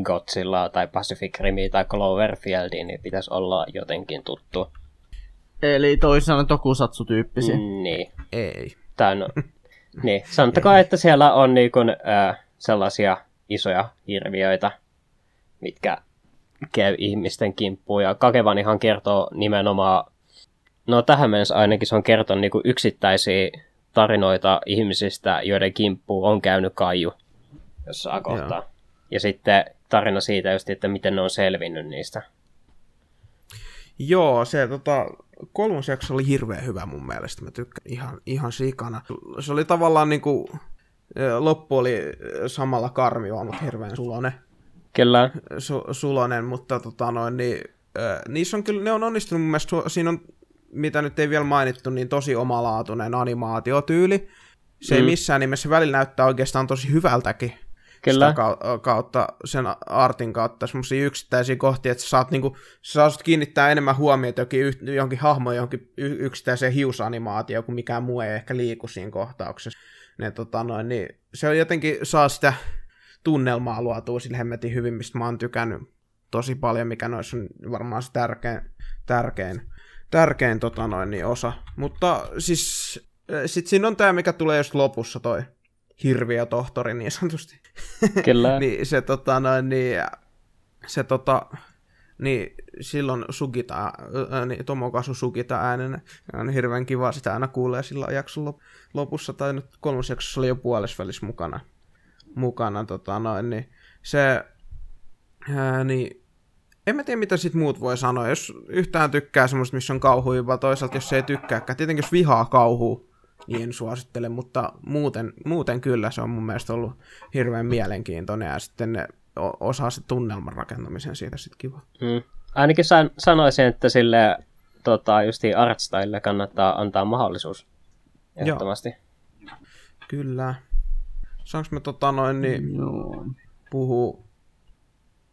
C: Godzilla tai Pacific Rimi tai Cloverfieldia, niin pitäisi olla jotenkin tuttu.
B: Eli toisin sanoen tokusatsu-tyyppisiä. Mm.
C: Niin.
D: Ei.
C: No, niin. Sanottakaa, että siellä on niin kuin, ää, sellaisia isoja hirviöitä, mitkä käy ihmisten kimppuun. Ja Kakevanihan kertoo nimenomaan, no tähän mennessä ainakin se on kertonut niin kuin yksittäisiä tarinoita ihmisistä, joiden kimppuun on käynyt kaiju jossain kohtaa. Ja sitten tarina siitä just, että miten ne on selvinnyt niistä.
D: Joo, se tota, kolmas jakso oli hirveän hyvä mun mielestä. Mä tykkään ihan, ihan sikana. Se oli tavallaan niinku, loppu oli samalla karmioa, mutta hirveän sulonen.
C: Kyllä,
D: Su, sulonen, mutta tota noin, niin, ö, niissä on kyllä, ne on onnistunut mun mielestä, siinä on, mitä nyt ei vielä mainittu, niin tosi omalaatuinen animaatiotyyli. Se ei
C: Mm.
D: missään nimessä välillä näyttää oikeastaan tosi hyvältäkin.
C: Kyllä.
D: Sitä kau- kautta, sen artin kautta, semmoisia yksittäisiä kohtia, että sä saat, niinku, sä saat kiinnittää enemmän huomiota johonkin, johonkin hahmoon, johonkin yksittäiseen hiusanimaatioon, kun mikään muu ei ehkä liiku siinä kohtauksessa. Ne, tota noin, niin, se on jotenkin, saa sitä tunnelmaa luotua sille hemmetin hyvin, mistä mä oon tykännyt tosi paljon, mikä noissa on varmaan se tärkein, tärkein, tärkein tota noin, niin osa. Mutta siis sitten siinä on tämä, mikä tulee just lopussa toi hirviö tohtori niin sanotusti.
C: kyllä.
D: niin se tota noin, niin, se tota, niin silloin Sugita, ää, niin Tomokasu Sugita äänenä. Ja on hirveän kiva, sitä aina kuulee sillä jakson lop- lopussa, tai nyt kolmas jaksossa oli jo puolesvälissä mukana. mukana tota noin, niin se, ää, niin, en mä tiedä mitä sit muut voi sanoa, jos yhtään tykkää semmoista, missä on kauhuiva, toisaalta jos ei tykkääkään, tietenkin jos vihaa kauhua, niin en suosittele, mutta muuten, muuten kyllä se on mun mielestä ollut hirveän mielenkiintoinen ja sitten ne osaa se tunnelman rakentamisen siitä sitten kiva.
C: Mm. Ainakin san- sanoisin, että sille tota, justiin Artstyle kannattaa antaa mahdollisuus. Ehdottomasti.
D: Kyllä. Saanko me tota noin niin
B: Joo.
D: puhua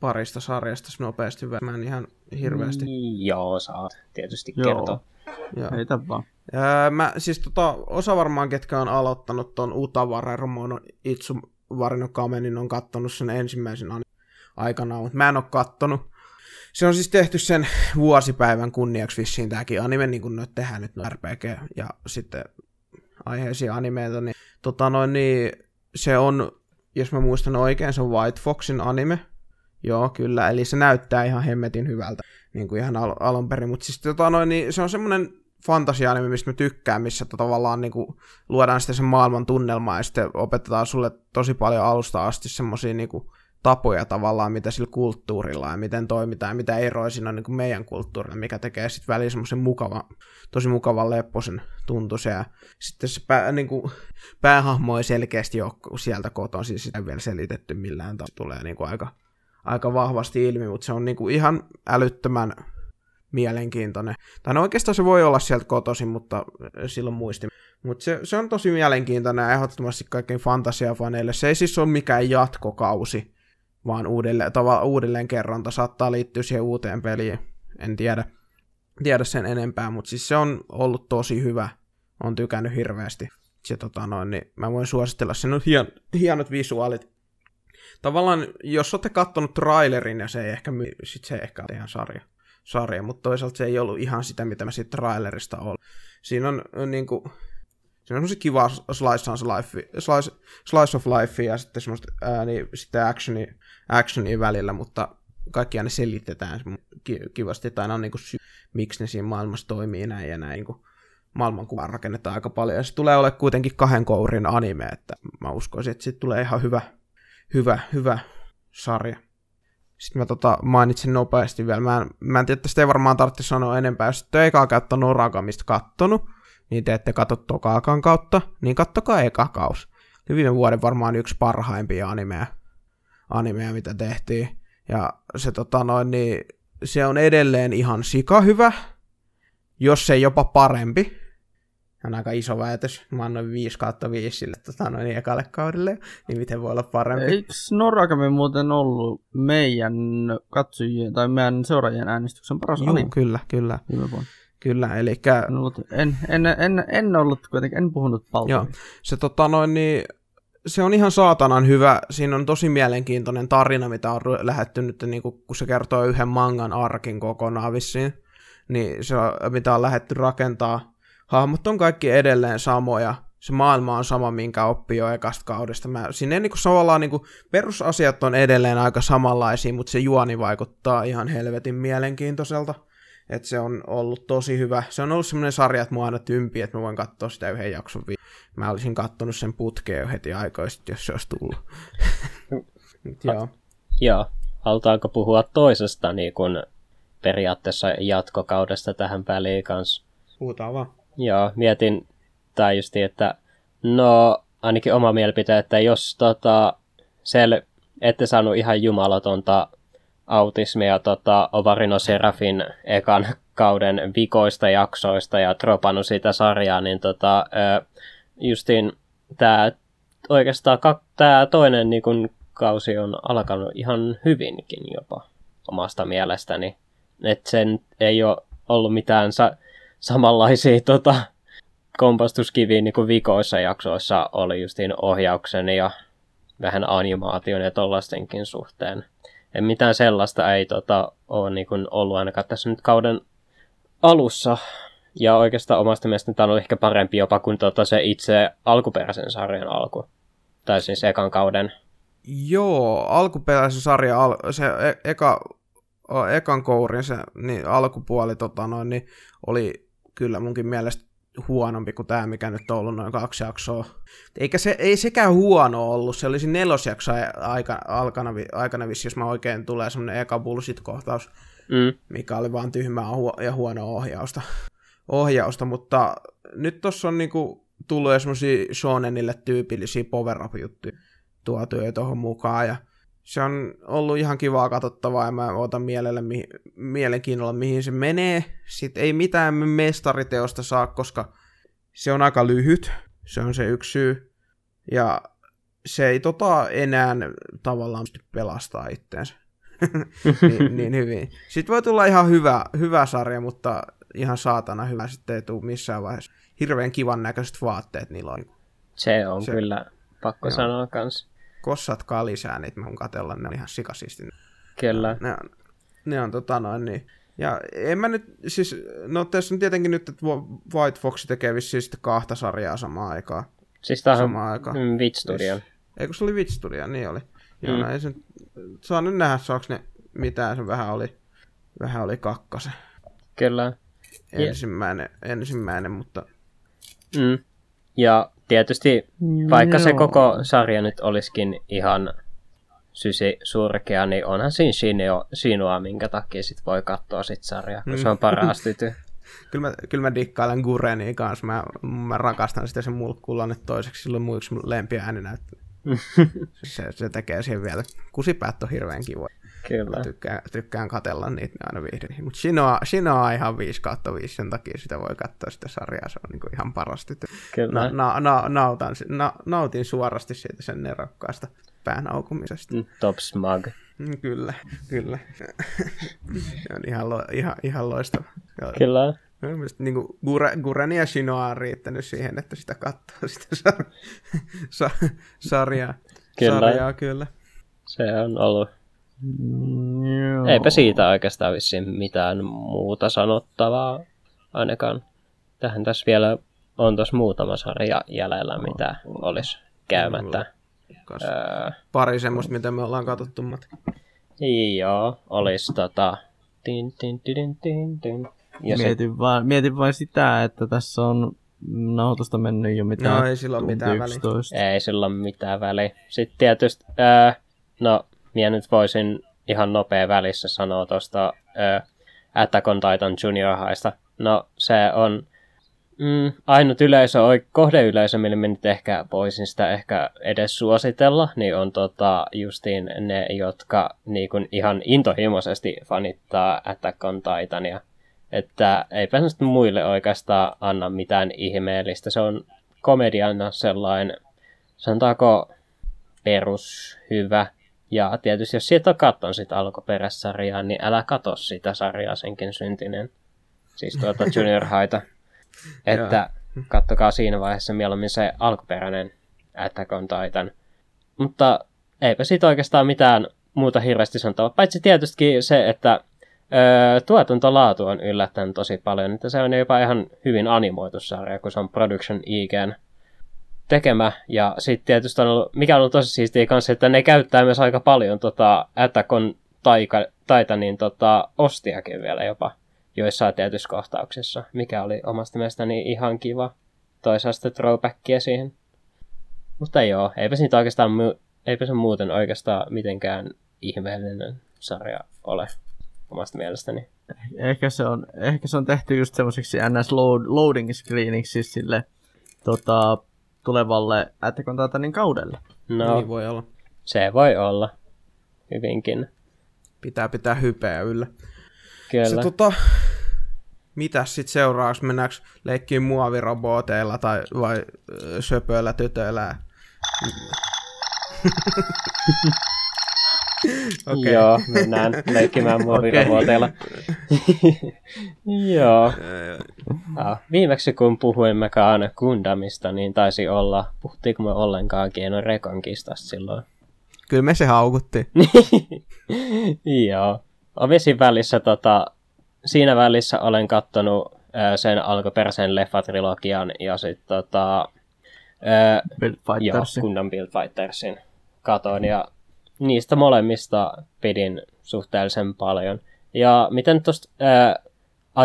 D: parista sarjasta nopeasti? Mä en ihan hirveästi.
C: Joo, saa tietysti
B: Joo.
C: kertoa.
D: Joo.
B: Heitä vaan.
D: Öö, mä siis tota, osa varmaan, ketkä on aloittanut ton Utavara Romono Itsu Varino Kamenin, on kattonut sen ensimmäisen aikanaan, mutta mä en oo kattonut. Se on siis tehty sen vuosipäivän kunniaksi vissiin tääkin anime, niin kuin nyt tehdään nyt no RPG ja sitten aiheisia animeita, niin, tota noin, niin se on, jos mä muistan oikein, se on White Foxin anime. Joo, kyllä, eli se näyttää ihan hemmetin hyvältä, niin kuin ihan al- alun perin, mutta siis tota noin, niin se on semmoinen fantasia-anime, mistä mä tykkään, missä to- tavallaan niin kuin, luodaan sitten sen maailman tunnelmaa ja sitten opetetaan sulle tosi paljon alusta asti semmoisia niin kuin, tapoja tavallaan, mitä sillä kulttuurilla ja miten toimitaan ja mitä eroja siinä on niin kuin meidän kulttuurilla, mikä tekee sitten välillä semmoisen mukava, tosi mukavan lepposen tuntuisen ja sitten se pää, niin kuin, päähahmo ei selkeästi ole sieltä kotoa, siis sitä ei vielä selitetty millään tavalla, tulee niin kuin aika, aika vahvasti ilmi, mutta se on niin kuin ihan älyttömän mielenkiintoinen. Tai no oikeastaan se voi olla sieltä kotoisin, mutta silloin muistin. Mutta se, se on tosi mielenkiintoinen ja ehdottomasti kaikkein fantasiafaneille. Se ei siis ole mikään jatkokausi, vaan uudelleen, tava, uudelleen kerronta saattaa liittyä siihen uuteen peliin. En tiedä, tiedä sen enempää, mutta siis se on ollut tosi hyvä. On tykännyt hirveästi. Se, tota noin, niin mä voin suositella. Sen hien, hienot visuaalit. Tavallaan, jos olette kattonut trailerin ja se ei ehkä, my- sit se ei ehkä ihan sarja sarja, mutta toisaalta se ei ollut ihan sitä, mitä mä siitä trailerista ollut. Siinä on äh, niinku, siinä on semmosia kiva slice, on life, slice, slice of life ja sitten semmoista ää, niin, sitten actioni, actionia välillä, mutta kaikki aina selitetään ki- kivasti, tai aina on niinku sy- miksi ne siinä maailmassa toimii näin ja näin. Niinku, maailmankuvaa rakennetaan aika paljon, ja se tulee olemaan kuitenkin kahden kourin anime, että mä uskoisin, että siitä tulee ihan hyvä, hyvä, hyvä sarja. Sitten mä tota, mainitsin nopeasti vielä. Mä en, mä en tiedä, että sitä ei varmaan tarvitse sanoa enempää. Jos te ekaa kautta Noragamista kattonut, niin te ette katso tokaakaan kautta, niin kattokaa eka kaus. Viime vuoden varmaan yksi parhaimpia animeja, animeja mitä tehtiin. Ja se tota noin, niin se on edelleen ihan sika hyvä, jos se jopa parempi. On aika iso väitös. Mä annoin 5 kautta 5 sille tota, noin ekalle kaudelle, niin miten voi olla parempi.
B: Eikö Norakame muuten ollut meidän katsojien tai meidän seuraajien äänestyksen paras
D: Juu,
B: anime
D: kyllä, kyllä,
B: viime vuonna?
D: kyllä. Eli
B: En, ollut, en, en, en, en, ollut kuitenkin, en puhunut paljon.
D: Joo. se, tota noin, niin, se on ihan saatanan hyvä. Siinä on tosi mielenkiintoinen tarina, mitä on lähdetty nyt, niin kun, kun se kertoo yhden mangan arkin kokonaan vissiin. Niin se, mitä on lähdetty rakentaa. Hahmot on kaikki edelleen samoja. Se maailma on sama, minkä oppii jo ekasta kaudesta. Mä, siinä niin tavallaan niin perusasiat on edelleen aika samanlaisia, mutta se juoni vaikuttaa ihan helvetin mielenkiintoiselta. Et se on ollut tosi hyvä. Se on ollut semmoinen sarja, että mua aina tympi, että mä voin katsoa sitä yhden jakson vi- Mä olisin kattonut sen putkeen jo heti aikoista, jos se olisi tullut. Mut Joo.
C: Joo, halutaanko puhua toisesta niin kun periaatteessa jatkokaudesta tähän väliin kanssa?
D: Puhutaan vaan.
C: Joo, mietin tai justi, että no ainakin oma mielipite, että jos tota, sel, ette saanut ihan jumalatonta autismia tota, Ovarino Serafin ekan kauden vikoista jaksoista ja dropannut sitä sarjaa, niin tota, ö, justiin tämä oikeastaan tämä toinen niin kun, kausi on alkanut ihan hyvinkin jopa omasta mielestäni. Että sen ei ole ollut mitään sa- samanlaisia tota, kompastuskiviä niin kuin vikoissa jaksoissa oli justiin ohjauksen ja vähän animaation ja tollastenkin suhteen. Et mitään sellaista ei tota, ole niin ollut ainakaan tässä nyt kauden alussa. Ja oikeastaan omasta mielestäni tämä on ehkä parempi jopa kuin tota se itse alkuperäisen sarjan alku. Tai siis ekan kauden.
D: Joo, alkuperäisen sarja, al- se e- eka, ekan kourin se niin alkupuoli tota noin, niin oli kyllä munkin mielestä huonompi kuin tämä, mikä nyt on ollut noin kaksi jaksoa. Eikä se, ei sekään huono ollut, se olisi nelosjakso aika, alkana, vi- aikana vissi, jos mä oikein tulee semmonen eka bullshit-kohtaus,
C: Mm.
D: mikä oli vaan tyhmää ja huonoa ohjausta. ohjausta, mutta nyt tossa on niinku tullut jo semmosia shonenille tyypillisiä power up juttuja tuotuja tuohon mukaan ja se on ollut ihan kivaa katsottavaa ja mä otan mielelle, mi- mielenkiinnolla mihin se menee. Sitten ei mitään mestariteosta saa, koska se on aika lyhyt. Se on se yksi syy. Ja se ei tota enää tavallaan pysty pelastaa itteensä niin, niin hyvin. Sitten voi tulla ihan hyvä, hyvä sarja, mutta ihan saatana hyvä sitten ei tule missään vaiheessa. Hirveän kivan näköiset vaatteet niillä on.
C: Se on
D: Se-
C: kyllä pakko
D: Joo.
C: sanoa kans.
D: Kossatkaa lisää niitä, voin katella, ne on ihan sikasisti.
C: Kyllä.
D: Ne on, ne on tota noin niin. Ja en mä nyt, siis, no tässä on tietenkin nyt, että White Fox tekee vissiin sitten kahta sarjaa samaan aikaan.
C: Siis tämähän
D: Samaan aikaan.
C: mm, Witch Studio.
D: Eikö se oli Witch Studio, niin oli. Joo,
C: Mm.
D: no ei se, saa nyt nähdä, saaks ne mitään, se vähän oli, vähän oli kakkosen.
C: Kyllä.
D: Ensimmäinen, ensimmäinen, mutta
C: Mm. Ja tietysti vaikka se
B: Joo.
C: koko sarja nyt olisikin ihan sysi surkea, niin onhan siinä Shinio, Shinua, minkä takia sit voi katsoa sit sarjaa, kun se
D: Mm.
C: on paras tyty.
D: kyllä mä, kyllä mä dikkailen Gurenia kanssa. Mä, mä rakastan sitä sen mulkkulanne toiseksi. Silloin mun yksi lempi ääninäyttely. se, se, tekee siihen vielä. Kusipäät on hirveän kivoja.
C: Kyllä.
D: Tykkään, tykkään katella niitä, ne aina viihdyn. Mutta Shinoa, Shinoa on ihan 5 kautta 5, sen takia sitä voi katsoa sitä sarjaa, se on niinku ihan paras tyttö.
C: Kyllä.
D: Na, na, na, nautan, na, nautin suorasti siitä sen nerokkaasta päänaukumisesta.
C: Mm, Top Smug.
D: Mm, Kyllä, kyllä. se on ihan, lo, ihan, ihan loistava.
C: Kyllä.
D: Mielestäni niin Gure, Guren ja Shinoa on riittänyt siihen, että sitä katsoo sitä sar- sa- sarjaa.
C: Kyllä.
D: Sarjaa, kyllä.
C: Se on ollut.
B: Mm, Joo.
C: Eipä siitä oikeastaan vissiin mitään muuta sanottavaa ainakaan. Tähän tässä vielä on tuossa muutama sarja jäljellä, mitä olisi käymättä.
D: Kas.
C: Öö,
D: Pari semmoista, mitä me ollaan katsottu matkaan.
C: joo, olisi tota... Tin, tin, tin, tin, tin. Ja se,
B: Mietin, vaan, mietin vain sitä, että tässä on nauhoitusta mennyt jo mitään.
D: No, ei sillä ole mitään väliä.
B: 11.
C: ei sillä ole mitään väliä. Sitten tietysti, öö, no, minä nyt voisin ihan nopea välissä sanoa tuosta Attack on Titan Junior Highsta. No, se on Mm, ainut yleisö, kohdeyleisö, millä me nyt ehkä voisin sitä ehkä edes suositella, niin on tota, justiin ne, jotka niin kuin ihan intohimoisesti fanittaa Attack on Titania. Että eipä se muille oikeastaan anna mitään ihmeellistä. Se on komediana sellainen, sanotaanko perushyvä. Ja tietysti jos sieltä katon sitä alkuperäissarjaa, niin älä katso sitä sarjaa senkin syntinen. Siis tuota Junior Haita. Että kattokaa siinä vaiheessa mieluummin se alkuperäinen Attack on Titan. Mutta eipä siitä oikeastaan mitään muuta hirveästi sanottavaa. Paitsi tietysti se, että öö, tuotantolaatu on yllättänyt tosi paljon. Että se on jopa ihan hyvin animoitu sarja, kun se on Production IGN tekemä. Ja sitten tietysti on ollut, mikä on ollut tosi siistiä kanssa, että ne käyttää myös aika paljon tota, Attack on taika, Titanin tota, ostiakin vielä jopa joissain tietyissä kohtauksissa, mikä oli omasta mielestäni ihan kiva. Toisaalta throwbackia siihen. Mutta joo, eipä, siitä oikeastaan, eipä se muuten oikeastaan mitenkään ihmeellinen sarja ole omasta mielestäni.
B: Ehkä se on, ehkä se on tehty just semmoiseksi ns. Load, loading screeniksi sille tota, tulevalle Attack on Titanin kaudelle.
C: No,
D: Niin voi olla.
C: se voi olla hyvinkin.
D: Pitää pitää hypeä yllä.
C: Kyllä.
D: Se tota, mitäs sitten seuraavaksi? Mennäänkö leikkiin muoviroboteilla tai vai söpöillä tytöillä? Okei.
C: Joo, mennään leikkimään muoviroboteilla. Joo. Ah, viimeksi kun puhuimmekaan Gundamista, niin taisi olla, puhuttiinko me ollenkaan Keino Rekonkistasta silloin?
D: Kyllä me se haukuttiin.
C: Joo. Ovisin välissä, tota, siinä välissä olen kattonut ää, sen alkuperäisen leffatrilogian ja sitten tota, ää,
B: Build
C: joo,
B: Fighters.
C: Gundam Build Fightersin katon ja niistä molemmista pidin suhteellisen paljon. Ja miten tuosta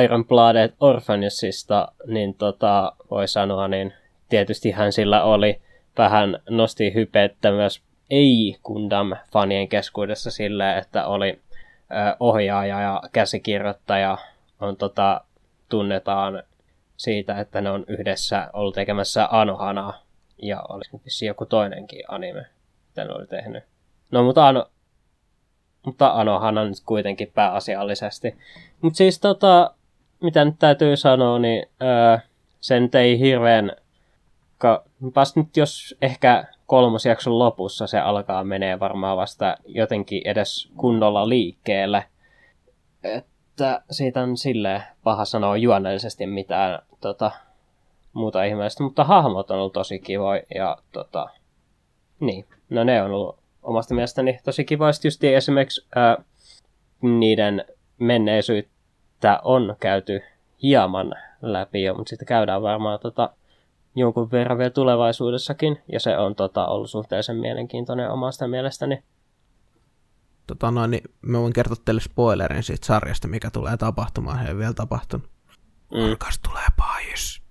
C: Iron Blooded Orphanusista, niin tota, voi sanoa, niin tietysti hän sillä oli vähän nosti hypettä myös ei-Gundam-fanien keskuudessa sillä, että oli ö, ohjaaja ja käsikirjoittaja on tota, tunnetaan siitä, että ne on yhdessä ollut tekemässä Anohanaa ja olisi joku toinenkin anime, mitä ne oli tehnyt. No mutta, ano, mutta Anohana nyt kuitenkin pääasiallisesti. Mutta siis tota, mitä nyt täytyy sanoa, niin öö, sen ei hirveän... Ka, vasta nyt jos ehkä kolmosjakson lopussa se alkaa menee varmaan vasta jotenkin edes kunnolla liikkeelle. Että siitä on silleen paha sanoa juonellisesti mitään tota, muuta ihmeellistä, mutta hahmot on ollut tosi kivoja ja tota, niin, no ne on ollut omasta mielestäni tosi kivoa. Sitten just esimerkiksi ää, niiden menneisyyttä on käyty hieman läpi jo, mutta sitten käydään varmaan tota, jonkun verran vielä tulevaisuudessakin, ja se on tota, ollut suhteellisen mielenkiintoinen omasta mielestäni.
D: Tota noin, niin mä voin kertoa teille spoilerin siitä sarjasta, mikä tulee tapahtumaan. Ei vielä tapahtunut.
C: Mm.
D: Tulee pahis.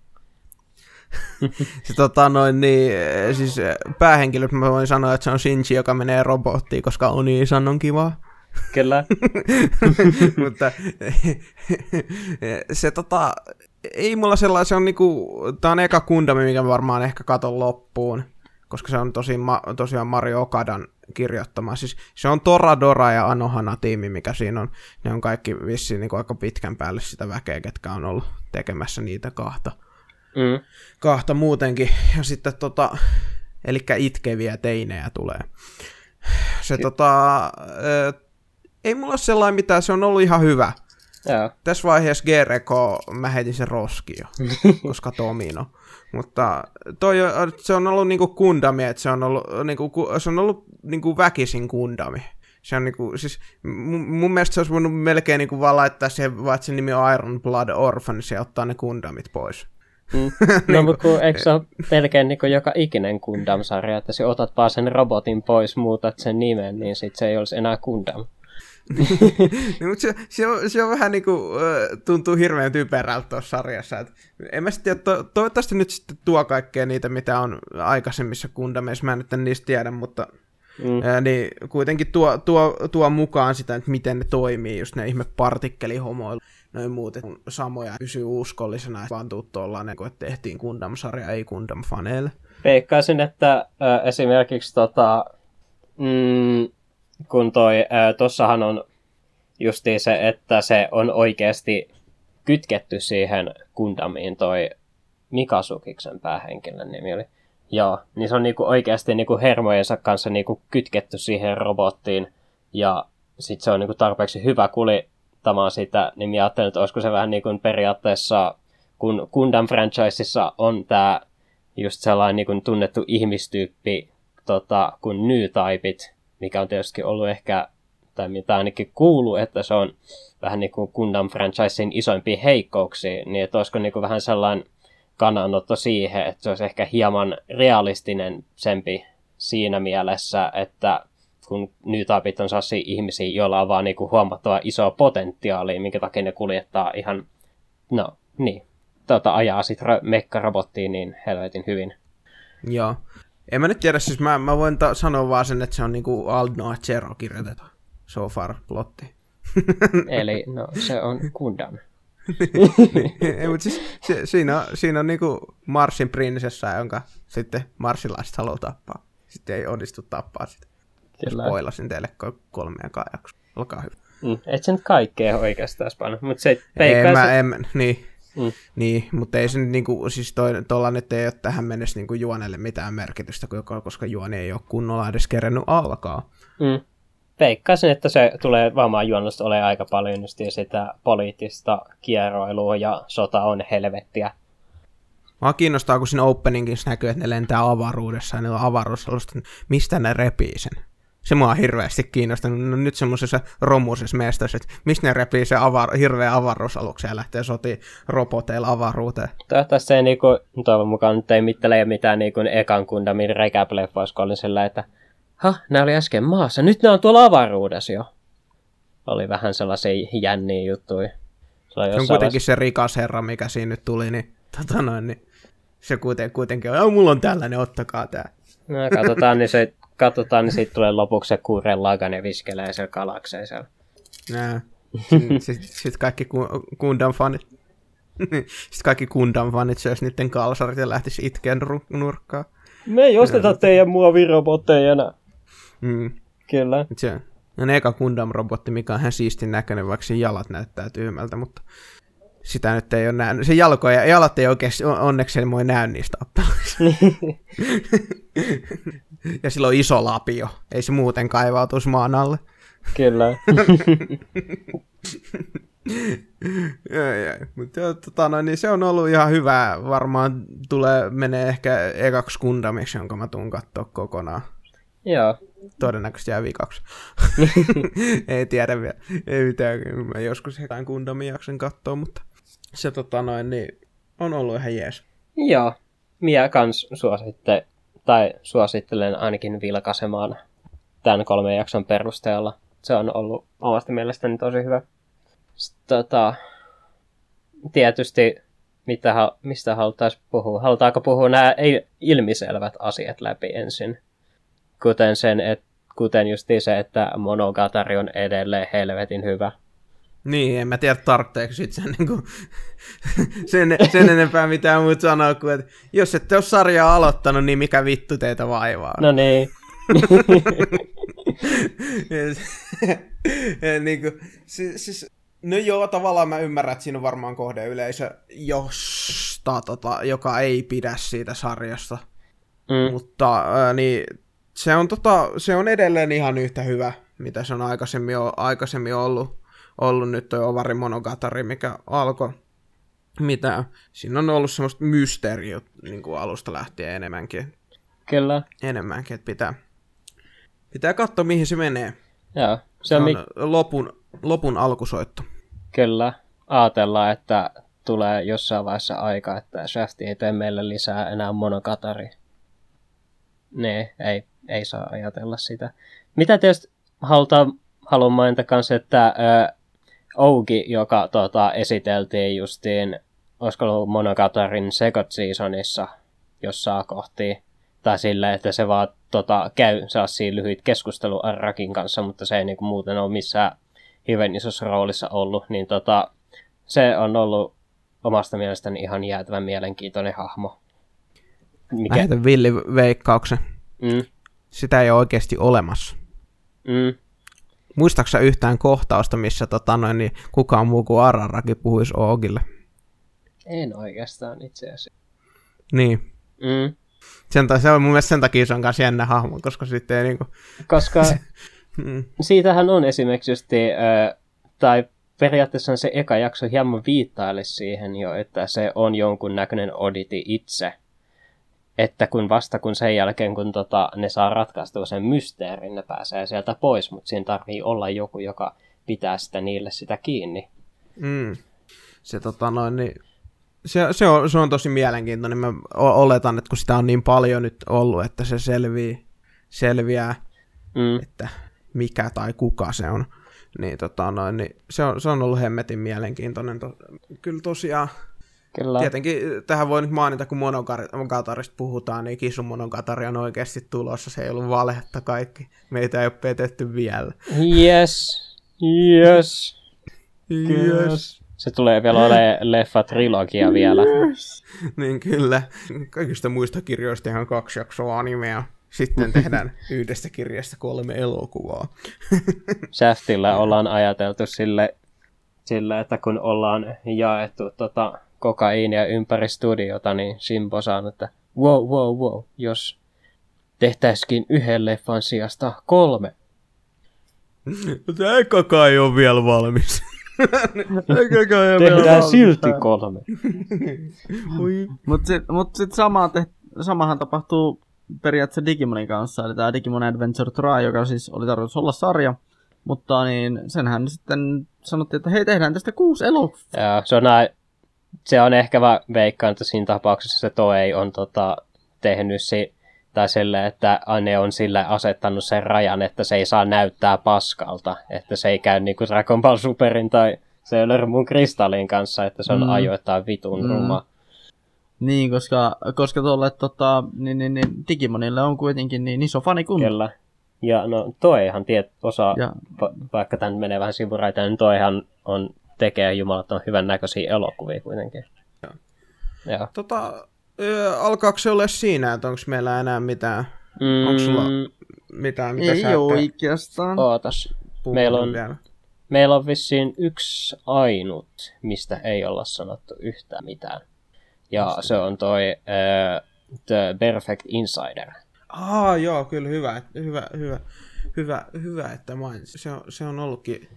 D: Se tota noin, niin, siis päähenkilö, mä voin sanoa, että se on Shinji, joka menee robottiin, koska Oni-san on kivaa.
C: Kyllä.
D: Mutta se tota, ei mulla sellainen, se on niinku, tää on eka kundami, mikä mä varmaan ehkä katon loppuun, koska se on tosi ma, tosiaan Mario Okadan kirjoittama. Siis se on Toradora ja Anohana tiimi, mikä siinä on. Ne on kaikki vissiin niinku aika pitkän päälle sitä väkeä, ketkä on ollut tekemässä niitä kahta.
C: Mm.
D: Kahta muutenkin. Ja sitten tota, eli itkeviä teinejä tulee. Se tota, ö, ei mulla ole sellainen mitään, se on ollut ihan hyvä.
C: Joo.
D: Tässä vaiheessa Gereko, mä heitin sen roskio, koska Tomino. Mutta toi, se on ollut niinku kundami, että se on ollut, niinku, ku- se on ollut niinku väkisin kundami. Se on niinku, siis mun, mun mielestä se olisi voinut melkein niinku vaan laittaa siihen, vaan että sen nimi on Iron Blood Orphans ja ottaa ne kundamit pois.
C: Mm. No, mutta kun, eikö se ole melkein niin joka ikinen Gundam-sarja, että sä otat vaan sen robotin pois, muutat sen nimen, niin sit se ei olisi enää Gundam.
D: niin, mutta se, se, on, se on vähän niinku, ö, tuntuu hirveän typerältä tuossa sarjassa. Et en mä sitten tiedä, to, toivottavasti nyt sitten tuo kaikkea niitä, mitä on aikaisemmissa kundameissa. Mä en nyt en niistä tiedä, mutta
C: Mm.
D: Ää, niin kuitenkin tuo, tuo, tuo mukaan sitä, että miten ne toimii, just ne ihme partikkelihomoilla, noin muut, että kun samoja pysyy uskollisena, vaan tuu tuolla, niin että tehtiin Gundam-sarja, ei Gundam-faneille.
C: Veikkaisin, että äh, esimerkiksi tota, mm, kun toi, äh, tossahan on justiin se, että se on oikeasti kytketty siihen Gundamiin toi Mikasukiksen päähenkilön nimi oli. Joo, niin se on niinku oikeasti niinku hermojensa kanssa niinku kytketty siihen robottiin ja sitten se on niinku tarpeeksi hyvä kuljettamaan sitä, niin mä ajattelin, että olisiko se vähän niin kuin periaatteessa, kun Gundam franchiseissa on tämä just sellainen niin kuin tunnettu ihmistyyppi tota, kuin New Typeit, mikä on tietysti ollut ehkä, tai mitä ainakin kuuluu, että se on vähän niin kuin Gundam franchisein isoimpia heikkouksia, niin että olisiko niin kuin vähän sellainen kannanotto siihen, että se olisi ehkä hieman realistinen sempi siinä mielessä, että kun New Typeit on sellaisia ihmisiä, joilla on vaan niin kuin huomattava iso potentiaali, minkä takia ne kuljettaa ihan, no niin, tota, ajaa sit ro- mekkarobottiin niin helvetin hyvin.
D: Joo. En mä nyt tiedä, siis mä, mä voin ta- sanoa vaan sen, että se on niinku Aldnoa Zero kirjoitettu. So far plotti.
C: Eli no, se on Gundam.
D: Ei, mutta siis se, siinä on, siinä on niinku Marsin prinsessa, jonka sitten marsilaiset haluaa tappaa. Sitten ei onnistu tappaa sitä.
C: Kyllä.
D: Spoilasin teille ko- kolme ja jakso. Olkaa hyvä.
C: Mm, et sen kaikkea oikeastaan spanna, mutta se
D: Ei,
C: peikkaa
D: mä,
C: se...
D: en, niin,
C: Mm.
D: niin, mutta ei se nyt niinku, siis tuolla nyt ei ole tähän mennessä niinku juonelle mitään merkitystä, koska- juoni ei ole kunnolla edes kerennyt alkaa.
C: Mm. Veikkaisin, että se tulee varmaan juonnosta ole aika paljon just sitä poliittista kierroilua ja sota on helvettiä.
D: Mua kiinnostaa, kun siinä openingissa näkyy, että ne lentää avaruudessa ja niillä on avaruusalusta, mistä ne repii sen? Se mua on hirveästi kiinnostanut. No, nyt semmoisessa romuisessa mestossa, että mistä ne repii se avar- hirveä avaruusaluksen ja lähtee sotiin roboteilla avaruuteen.
C: Toivottavasti se ei niinku, toivon mukaan nyt ei mittele mitään niinku ekan kundamin recap-leffoissa, kun oli sillä, että ha, nämä oli äsken maassa, nyt ne on tuolla avaruudessa jo. Oli vähän sellaisia jänniä juttuja. Se,
D: Se on kuitenkin se rikas herra, mikä siinä nyt tuli, niin, tota noin, niin se kuitenkin, kuitenkin on, mulla on tällainen, ottakaa tää.
C: No, katsotaan, niin se, katsotaan, niin siitä tulee lopuksi se Lagan ja viskelee siellä galakseisella.
D: Nää. Sitten sit, kaikki ku, Gundam fanit. Sitten kaikki Gundam fanit söis niiden kalsarit ja lähtis itkeen nurkkaan.
C: Me ei osteta teidän muovirobotteja enää.
D: Mm.
C: Kyllä.
D: Se on eka Gundam-robotti, mikä on ihan siistin näköinen, vaikka sen jalat näyttää tyhmältä, mutta sitä nyt ei ole nähnyt. Se jalkoja, jalat ei oikeasti, on- onneksi en voi näy niistä tappeluista. ja sillä on iso lapio. Ei se muuten kaivautuisi maan alle.
C: Kyllä.
D: Ei, ei. Mutta joo, tota, no, niin se on ollut ihan hyvä. Varmaan tulee, menee ehkä ekaksi Gundamiksi, jonka mä tuun katsoa kokonaan.
C: Joo.
D: Todennäköisesti jää vikaksi. ei tiedä vielä. Ei mitään. Mä joskus jotain Gundamia jaksen katsoa, mutta se tota noin, niin on ollut ihan jees.
C: Joo. Mia kans suositte, tai suosittelen ainakin vilkaisemaan tämän kolmen jakson perusteella. Se on ollut omasta mielestäni tosi hyvä. Tota, tietysti, mitä, mistä haluttaisiin puhua? Halutaanko puhua nämä ilmiselvät asiat läpi ensin? Kuten, sen, et, kuten justi se, että Monogatari on edelleen helvetin hyvä.
D: Niin, en mä tiedä tarvitseeko sit sen, niin kuin, sen, sen enempää mitään muuta sanoa kuin, että jos ette ole sarjaa aloittanut, niin mikä vittu teitä vaivaa.
C: No niin,
D: niin kuin, siis, siis, no joo, tavallaan mä ymmärrän, että siinä on varmaan kohdeyleisö, josta, tota, joka ei pidä siitä sarjasta.
C: mm,
D: Mutta ää, niin, se, on, tota, se on edelleen ihan yhtä hyvä, mitä se on aikaisemmin, aikaisemmin ollut, ollut nyt toi Ovari Monogatari, mikä alkoi. Mitä? Siinä on ollut semmoista mysteeriä niin kuin alusta lähtien enemmänkin,
C: kyllä.
D: enemmänkin että pitää, pitää katsoa, mihin se menee.
C: Joo, se
D: Se
C: on, mi-
D: lopun, lopun alkusoitto.
C: Kyllä. Ajatellaan, että tulee jossain vaiheessa aika, että Shafti ei tee meille lisää enää monokatari. Ne, ei, ei saa ajatella sitä. Mitä tietysti halutaan, haluan mainita kanssa, että Ougi, joka tota, esiteltiin justiin, olisiko ollut monokatarin second seasonissa jossain kohti, tai silleen, että se vaan tota, käy sellaisia lyhyitä keskustelua Rakin kanssa, mutta se ei niin kuin muuten ole missään hyvin isossa roolissa ollut, niin tota, se on ollut omasta mielestäni ihan jäätävän mielenkiintoinen hahmo.
D: Mikä? Lähetän villi veikkauksen.
C: Mm.
D: Sitä ei ole oikeasti olemassa.
C: Mm.
D: Muistaaksä yhtään kohtausta, missä tota, noin, niin kukaan muu kuin Araraki puhuisi Oogille?
C: En oikeastaan itse asiassa.
D: Niin.
C: Mm.
D: Sen, se on mun mielestä sen takia se on myös jännä hahmo, koska sitten ei niinku...
C: Koska mm. siitähän on esimerkiksi just, äh, tai periaatteessa se eka jakso hieman viittaili siihen jo, että se on jonkun näköinen oditi itse. Että kun vasta kun sen jälkeen, kun tota, ne saa ratkaistua sen mysteerin, ne pääsee sieltä pois, mutta siinä tarvii olla joku, joka pitää sitä niille sitä kiinni.
D: Mm. Se tota noin, niin se, se, on, se on tosi mielenkiintoinen. Mä oletan, että kun sitä on niin paljon nyt ollut, että se selvii, selviää,
C: mm.
D: että mikä tai kuka se on. Niin, tota, noin, niin se, on, se on ollut hemmetin mielenkiintoinen. To, kyllä tosiaan,
C: Kyllä.
D: Tietenkin tähän voi nyt mainita, kun monokatarista puhutaan, niin Kisun monokatari on oikeasti tulossa. Se ei ollut valetta kaikki. Meitä ei ole petetty vielä.
C: Yes. Yes.
D: Yes.
C: Se tulee vielä ole leffa-trilogia vielä.
D: niin kyllä. Kaikista muista kirjoista ihan kaksi jaksoa animea. Sitten tehdään yhdestä kirjasta kolme elokuvaa.
C: Shaftilla ollaan ajateltu sille, sille, että kun ollaan jaettu tota, kokaiinia ympäri studiota, niin Simbo sanoo, että wow, wow, wow, jos tehtäisikin yhden leffan sijasta kolme.
D: Tämä eka ei ole vielä valmis.
C: Tehdään silti kolme.
B: Mutta sitten mut sit sama te, samahan tapahtuu periaatteessa Digimonin kanssa, eli tämä Digimon Adventure Try, joka siis oli tarkoitus olla sarja, mutta niin senhän sitten sanottiin, että hei, tehdään tästä kuusi elokuvaa.
C: Joo, se on, näin, se on ehkä vaan veikkaan, että siinä tapauksessa se Toei on tota, tehnyt si, tai sille, että ne on sille asettanut sen rajan, että se ei saa näyttää paskalta, että se ei käy niin kuin Dragon Ball Superin tai Sailor Moon Kristallin kanssa, että se on mm. ajoittain vitun mm. ruma.
B: Niin, koska, koska tuolle tota, niin, niin, niin, Digimonille on kuitenkin niin iso fanikunta.
C: Kyllä. Ja no toihan tiet osaa, ja. va- vaikka tämän menee vähän sivuraita, niin toihan on, tekee jumalattoman hyvän näköisiä elokuvia kuitenkin.
D: Joo. Joo. Tota, alkaako se olla siinä, että onko meillä enää mitään? Mm. Onko sulla mitään, mitä
B: Ei ole oikeastaan.
C: Ootas. Meillä on, vielä. meillä on vissiin yksi ainut, mistä ei olla sanottu yhtään mitään. Ja Mistä? se on toi uh, The Perfect Insider.
D: Ah, joo, kyllä hyvä, hyvä, hyvä, hyvä, hyvä että mainitsin. Se on, se on ollutkin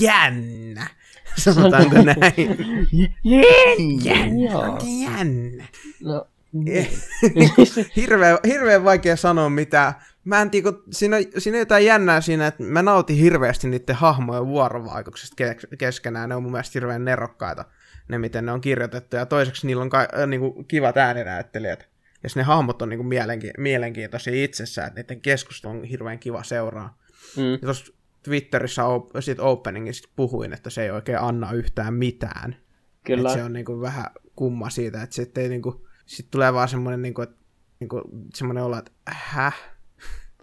D: jännä, sanotaanko näin. jännä, jännä.
C: No,
D: niin. hirveän, hirveän vaikea sanoa mitä. Mä en tiedä, siinä, siinä on jotain jännää siinä, että mä nautin hirveästi niiden hahmojen vuorovaikutuksesta keskenään. Ne on mun mielestä hirveän nerokkaita, ne miten ne on kirjoitettu. Ja toiseksi niillä on ka, äh, niinku, kivat ääninäyttelijät. Ja ne hahmot on niinku mielenki- mielenkiintoisia itsessään, että niiden keskustelu on hirveän kiva seuraa.
C: Mm.
D: Ja tuossa Twitterissä op- sit openingista puhuin, että se ei oikein anna yhtään mitään.
C: Kyllä.
D: Et se on niinku vähän kumma siitä, että sitten ei niinku, sit tulee vaan semmoinen niinku, niinku, semmoinen olo, että häh?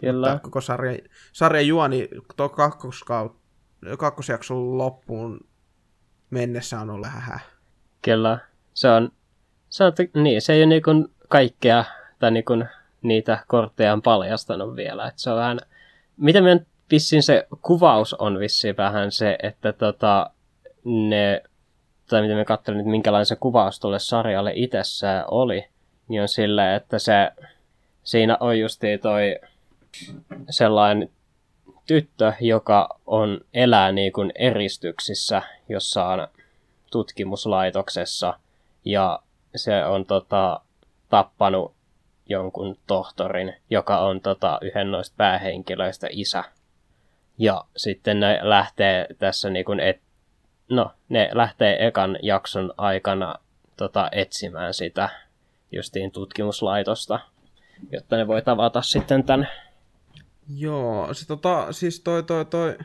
C: Kyllä.
D: koko sarjan, sarjan juoni tuo kakkoskaut, kakkosjakson loppuun mennessä on ollut häh.
C: Kyllä. Se on, se on niin, se ei ole niinku kaikkea tai niinku niitä kortteja on paljastanut vielä. Et se on vähän, mitä me vissiin se kuvaus on vissiin vähän se, että tota, ne, tai mitä me katselin, että minkälainen se kuvaus tuolle sarjalle itsessään oli, niin on sillä, että se, siinä on justiin toi sellainen tyttö, joka on elää niin kuin eristyksissä jossain tutkimuslaitoksessa ja se on tota, tappanut jonkun tohtorin, joka on tota, yhden noista päähenkilöistä isä. Ja sitten ne lähtee tässä niin kuin et, no, ne lähtee ekan jakson aikana tota, etsimään sitä justiin tutkimuslaitosta, jotta ne voi tavata sitten tämän.
D: Joo, se tota, siis toi toi toi,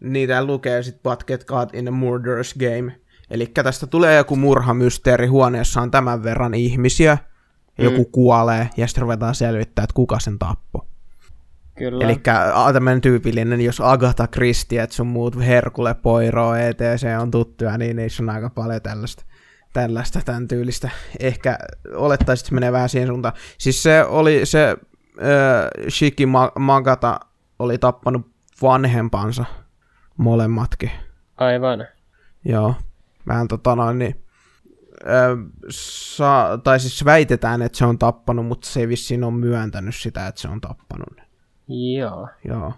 D: niitä lukee sit What Get Caught in a Murderous Game. Eli tästä tulee joku murhamysteeri, huoneessa on tämän verran ihmisiä, joku kuolee, ja sitten ruvetaan selvittää, että kuka sen tappo.
C: Kyllä.
D: Eli tämmöinen tyypillinen, jos Agatha Christie, että sun muut Herkule, Poirot, ETC on tuttuja, niin niissä on aika paljon tällaista, tällaista tämän tyylistä. Ehkä olettaisit, että menee vähän siihen suuntaan. Siis se oli se äh, Shiki Ma- Magata oli tappanut vanhempansa molemmatkin.
C: Aivan.
D: Joo. Vähän tota noin, niin, ö, sa- tai siis väitetään, että se on tappanut, mutta se ei vissiin ole myöntänyt sitä, että se on tappanut.
C: Joo.
D: Joo.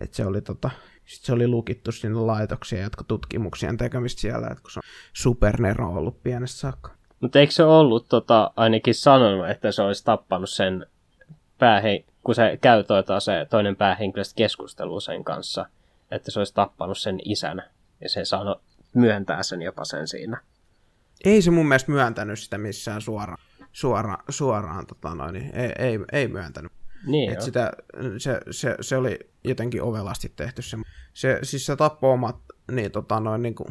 D: Et se oli tota, sit se oli lukittu sinne laitoksiin ja jatko tutkimuksien tekemistä siellä, että kun se on supernero ollut pienestä saakka.
C: Mutta eikö se ollut tota, ainakin sanonut, että se olisi tappanut sen päähe- kun se käy toita se toinen päähenkilö sit keskustelua sen kanssa, että se olisi tappanut sen isän, ja se sano, myöntää sen jopa sen siinä.
D: Ei se mun mielestä myöntänyt sitä missään suoraan, suora, suoraan tota noin, ei, ei, ei myöntänyt.
C: Niin
D: Et sitä, se, se, se, oli jotenkin ovelasti tehty se. se siis se tappoi omat, niin, tota, noin, niin, kuin,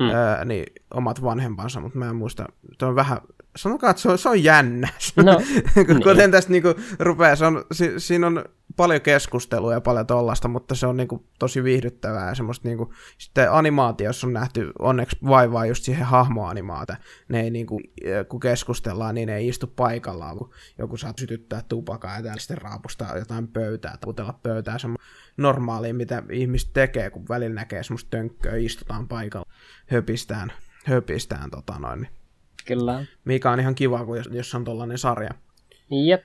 C: mm.
D: ää, niin, omat vanhempansa, mutta mä en muista. Tuo on vähän, sanokaa, että se on, se on jännä.
C: No,
D: Kuten
C: niin.
D: tästä niin kuin, rupeaa, se on, si, siinä on paljon keskustelua ja paljon tollasta, mutta se on niin kuin, tosi viihdyttävää ja semmoista niin kuin, sitten animaatiossa on nähty onneksi vaivaa just siihen hahmoanimaata. Ne ei niin kuin, kun keskustellaan, niin ne ei istu paikallaan, kun joku saa sytyttää tupakaa ja täällä sitten raapustaa jotain pöytää, taputella pöytää semmo normaalia, mitä ihmiset tekee, kun välillä näkee semmoista tönkköä, istutaan paikalla, höpistään, höpistään tota noin,
C: Kyllä.
D: mikä on ihan kiva, kun jos, jos on tollainen sarja.
C: Jep.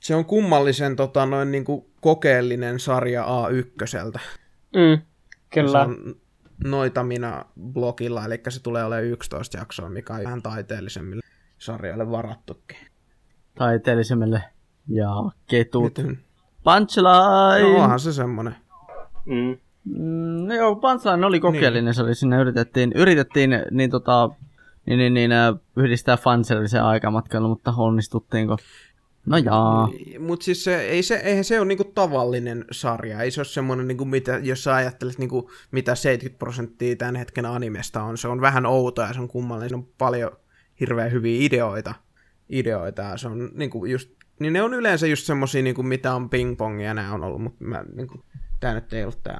D: Se on kummallisen tota, noin, niin kuin kokeellinen sarja A1.
C: Mm.
D: Se
C: Kyllä.
D: on Noitamina blogilla, eli se tulee olemaan 11 jaksoa, mikä on vähän taiteellisemmille sarjoille varattukin.
B: Taiteellisemmille ja ketut.
D: Nyt,
B: Punchline!
D: no onhan se semmonen.
C: Mm.
B: Mm, no joo, Punchline oli kokeellinen, niin. se oli sinne yritettiin, yritettiin niin, tota, niin, niin, niin, äh, yhdistää fanservisen aikamatkailu, mutta onnistuttiinko? No jaa.
D: Mutta siis se, ei se, eihän se ole niinku tavallinen sarja. Ei se ole semmoinen, niinku mitä, jos sä ajattelet, niinku, mitä 70 prosenttia tämän hetken animesta on. Se on vähän outoa ja se on kummallinen. Se on paljon hirveän hyviä ideoita. ideoita se on niinku just, niin ne on yleensä just semmosia, niinku, mitä on ping-pong ja nämä on ollut, mutta mä, niinku, tää nyt ei ollut tää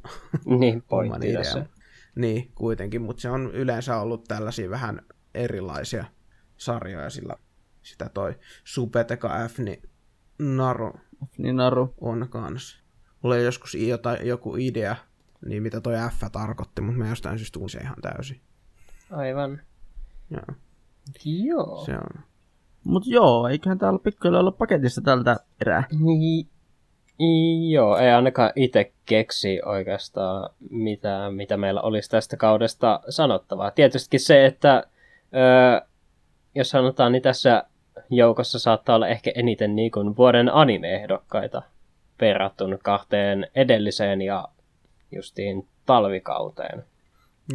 C: Niin, pointti
D: idea. Niin, kuitenkin, mutta se on yleensä ollut tällaisia vähän erilaisia sarjoja, sillä sitä toi Supeteka F, niin Naru
B: Niin naru.
D: on kanssa. Mulla oli joskus jotain, joku idea, niin mitä toi F tarkoitti, mutta mä jostain syystä tunsin ihan täysin.
C: Aivan.
D: Joo,
C: Joo.
D: se on.
B: Mut joo, eiköhän täällä pikkuille olla paketissa tältä erää.
C: Ni- Joo, ei ainakaan itse keksi oikeastaan mitään, mitä meillä olisi tästä kaudesta sanottavaa. Tietystikin se, että öö, jos sanotaan, niin tässä joukossa saattaa olla ehkä eniten niin kuin vuoden anime-ehdokkaita verrattuna kahteen edelliseen ja justiin talvikauteen.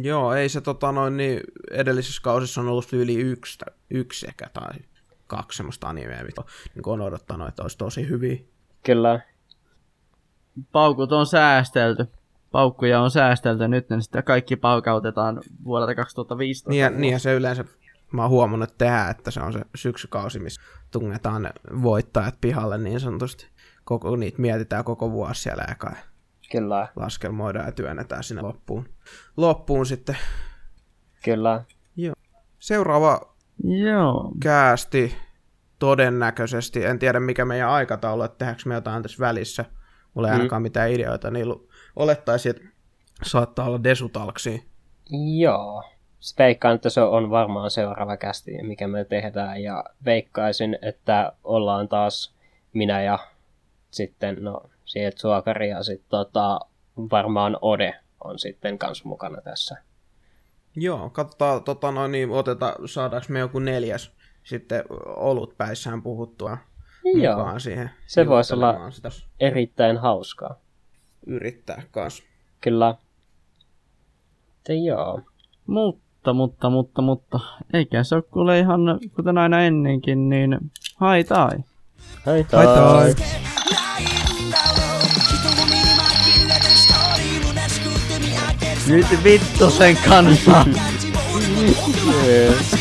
D: Joo, ei se tota noin, niin edellisessä kausissa on ollut yli yksi, yksi ehkä tai kaksi semmoista animea, mitä niin on odottanut, että olisi tosi hyviä.
C: Kyllä,
B: Paukut on säästelty. Paukkuja on säästelty nyt, niin sitä kaikki paukautetaan vuodelta 2015.
D: Niin, ja, niin ja se yleensä, mä oon huomannut, tehdään, että se on se syksykausi, missä tungetaan voittajat pihalle niin sanotusti. Koko, niitä mietitään koko vuosi siellä eka ja
C: kyllä,
D: laskelmoidaan ja työnnetään sinne loppuun. Loppuun sitten.
C: kyllä.
D: Seuraava
B: Joo.
D: käästi todennäköisesti, en tiedä mikä meidän aikataulu, että tehdäänkö me jotain tässä välissä. Mulla ei
C: Mm.
D: ainakaan mitään ideoita, niin olettaisin, että saattaa olla desutalksi.
C: Joo. Veikkaan, että se on varmaan seuraava kästi, mikä me tehdään, ja veikkaisin, että ollaan taas minä ja sitten, no, Siet Suokari ja sitten tota, varmaan Ode on sitten kanssa mukana tässä.
D: Joo, katsotaan, tota noin, niin oteta, saadaanko me joku neljäs sitten olutpäissään puhuttua
C: Joo.
D: mukaan siihen.
C: Se voisi olla-
D: Sitä
C: Erittäin hauskaa.
D: Yrittää kanssa.
C: Kyllä. Te joo.
B: Mutta, mutta, mutta, mutta, eikä se ole kuule ihan kuten aina ennenkin, niin hai tai.
C: Hai
D: Hai tai!
B: Nyt vittu sen kanssa.
C: Yes.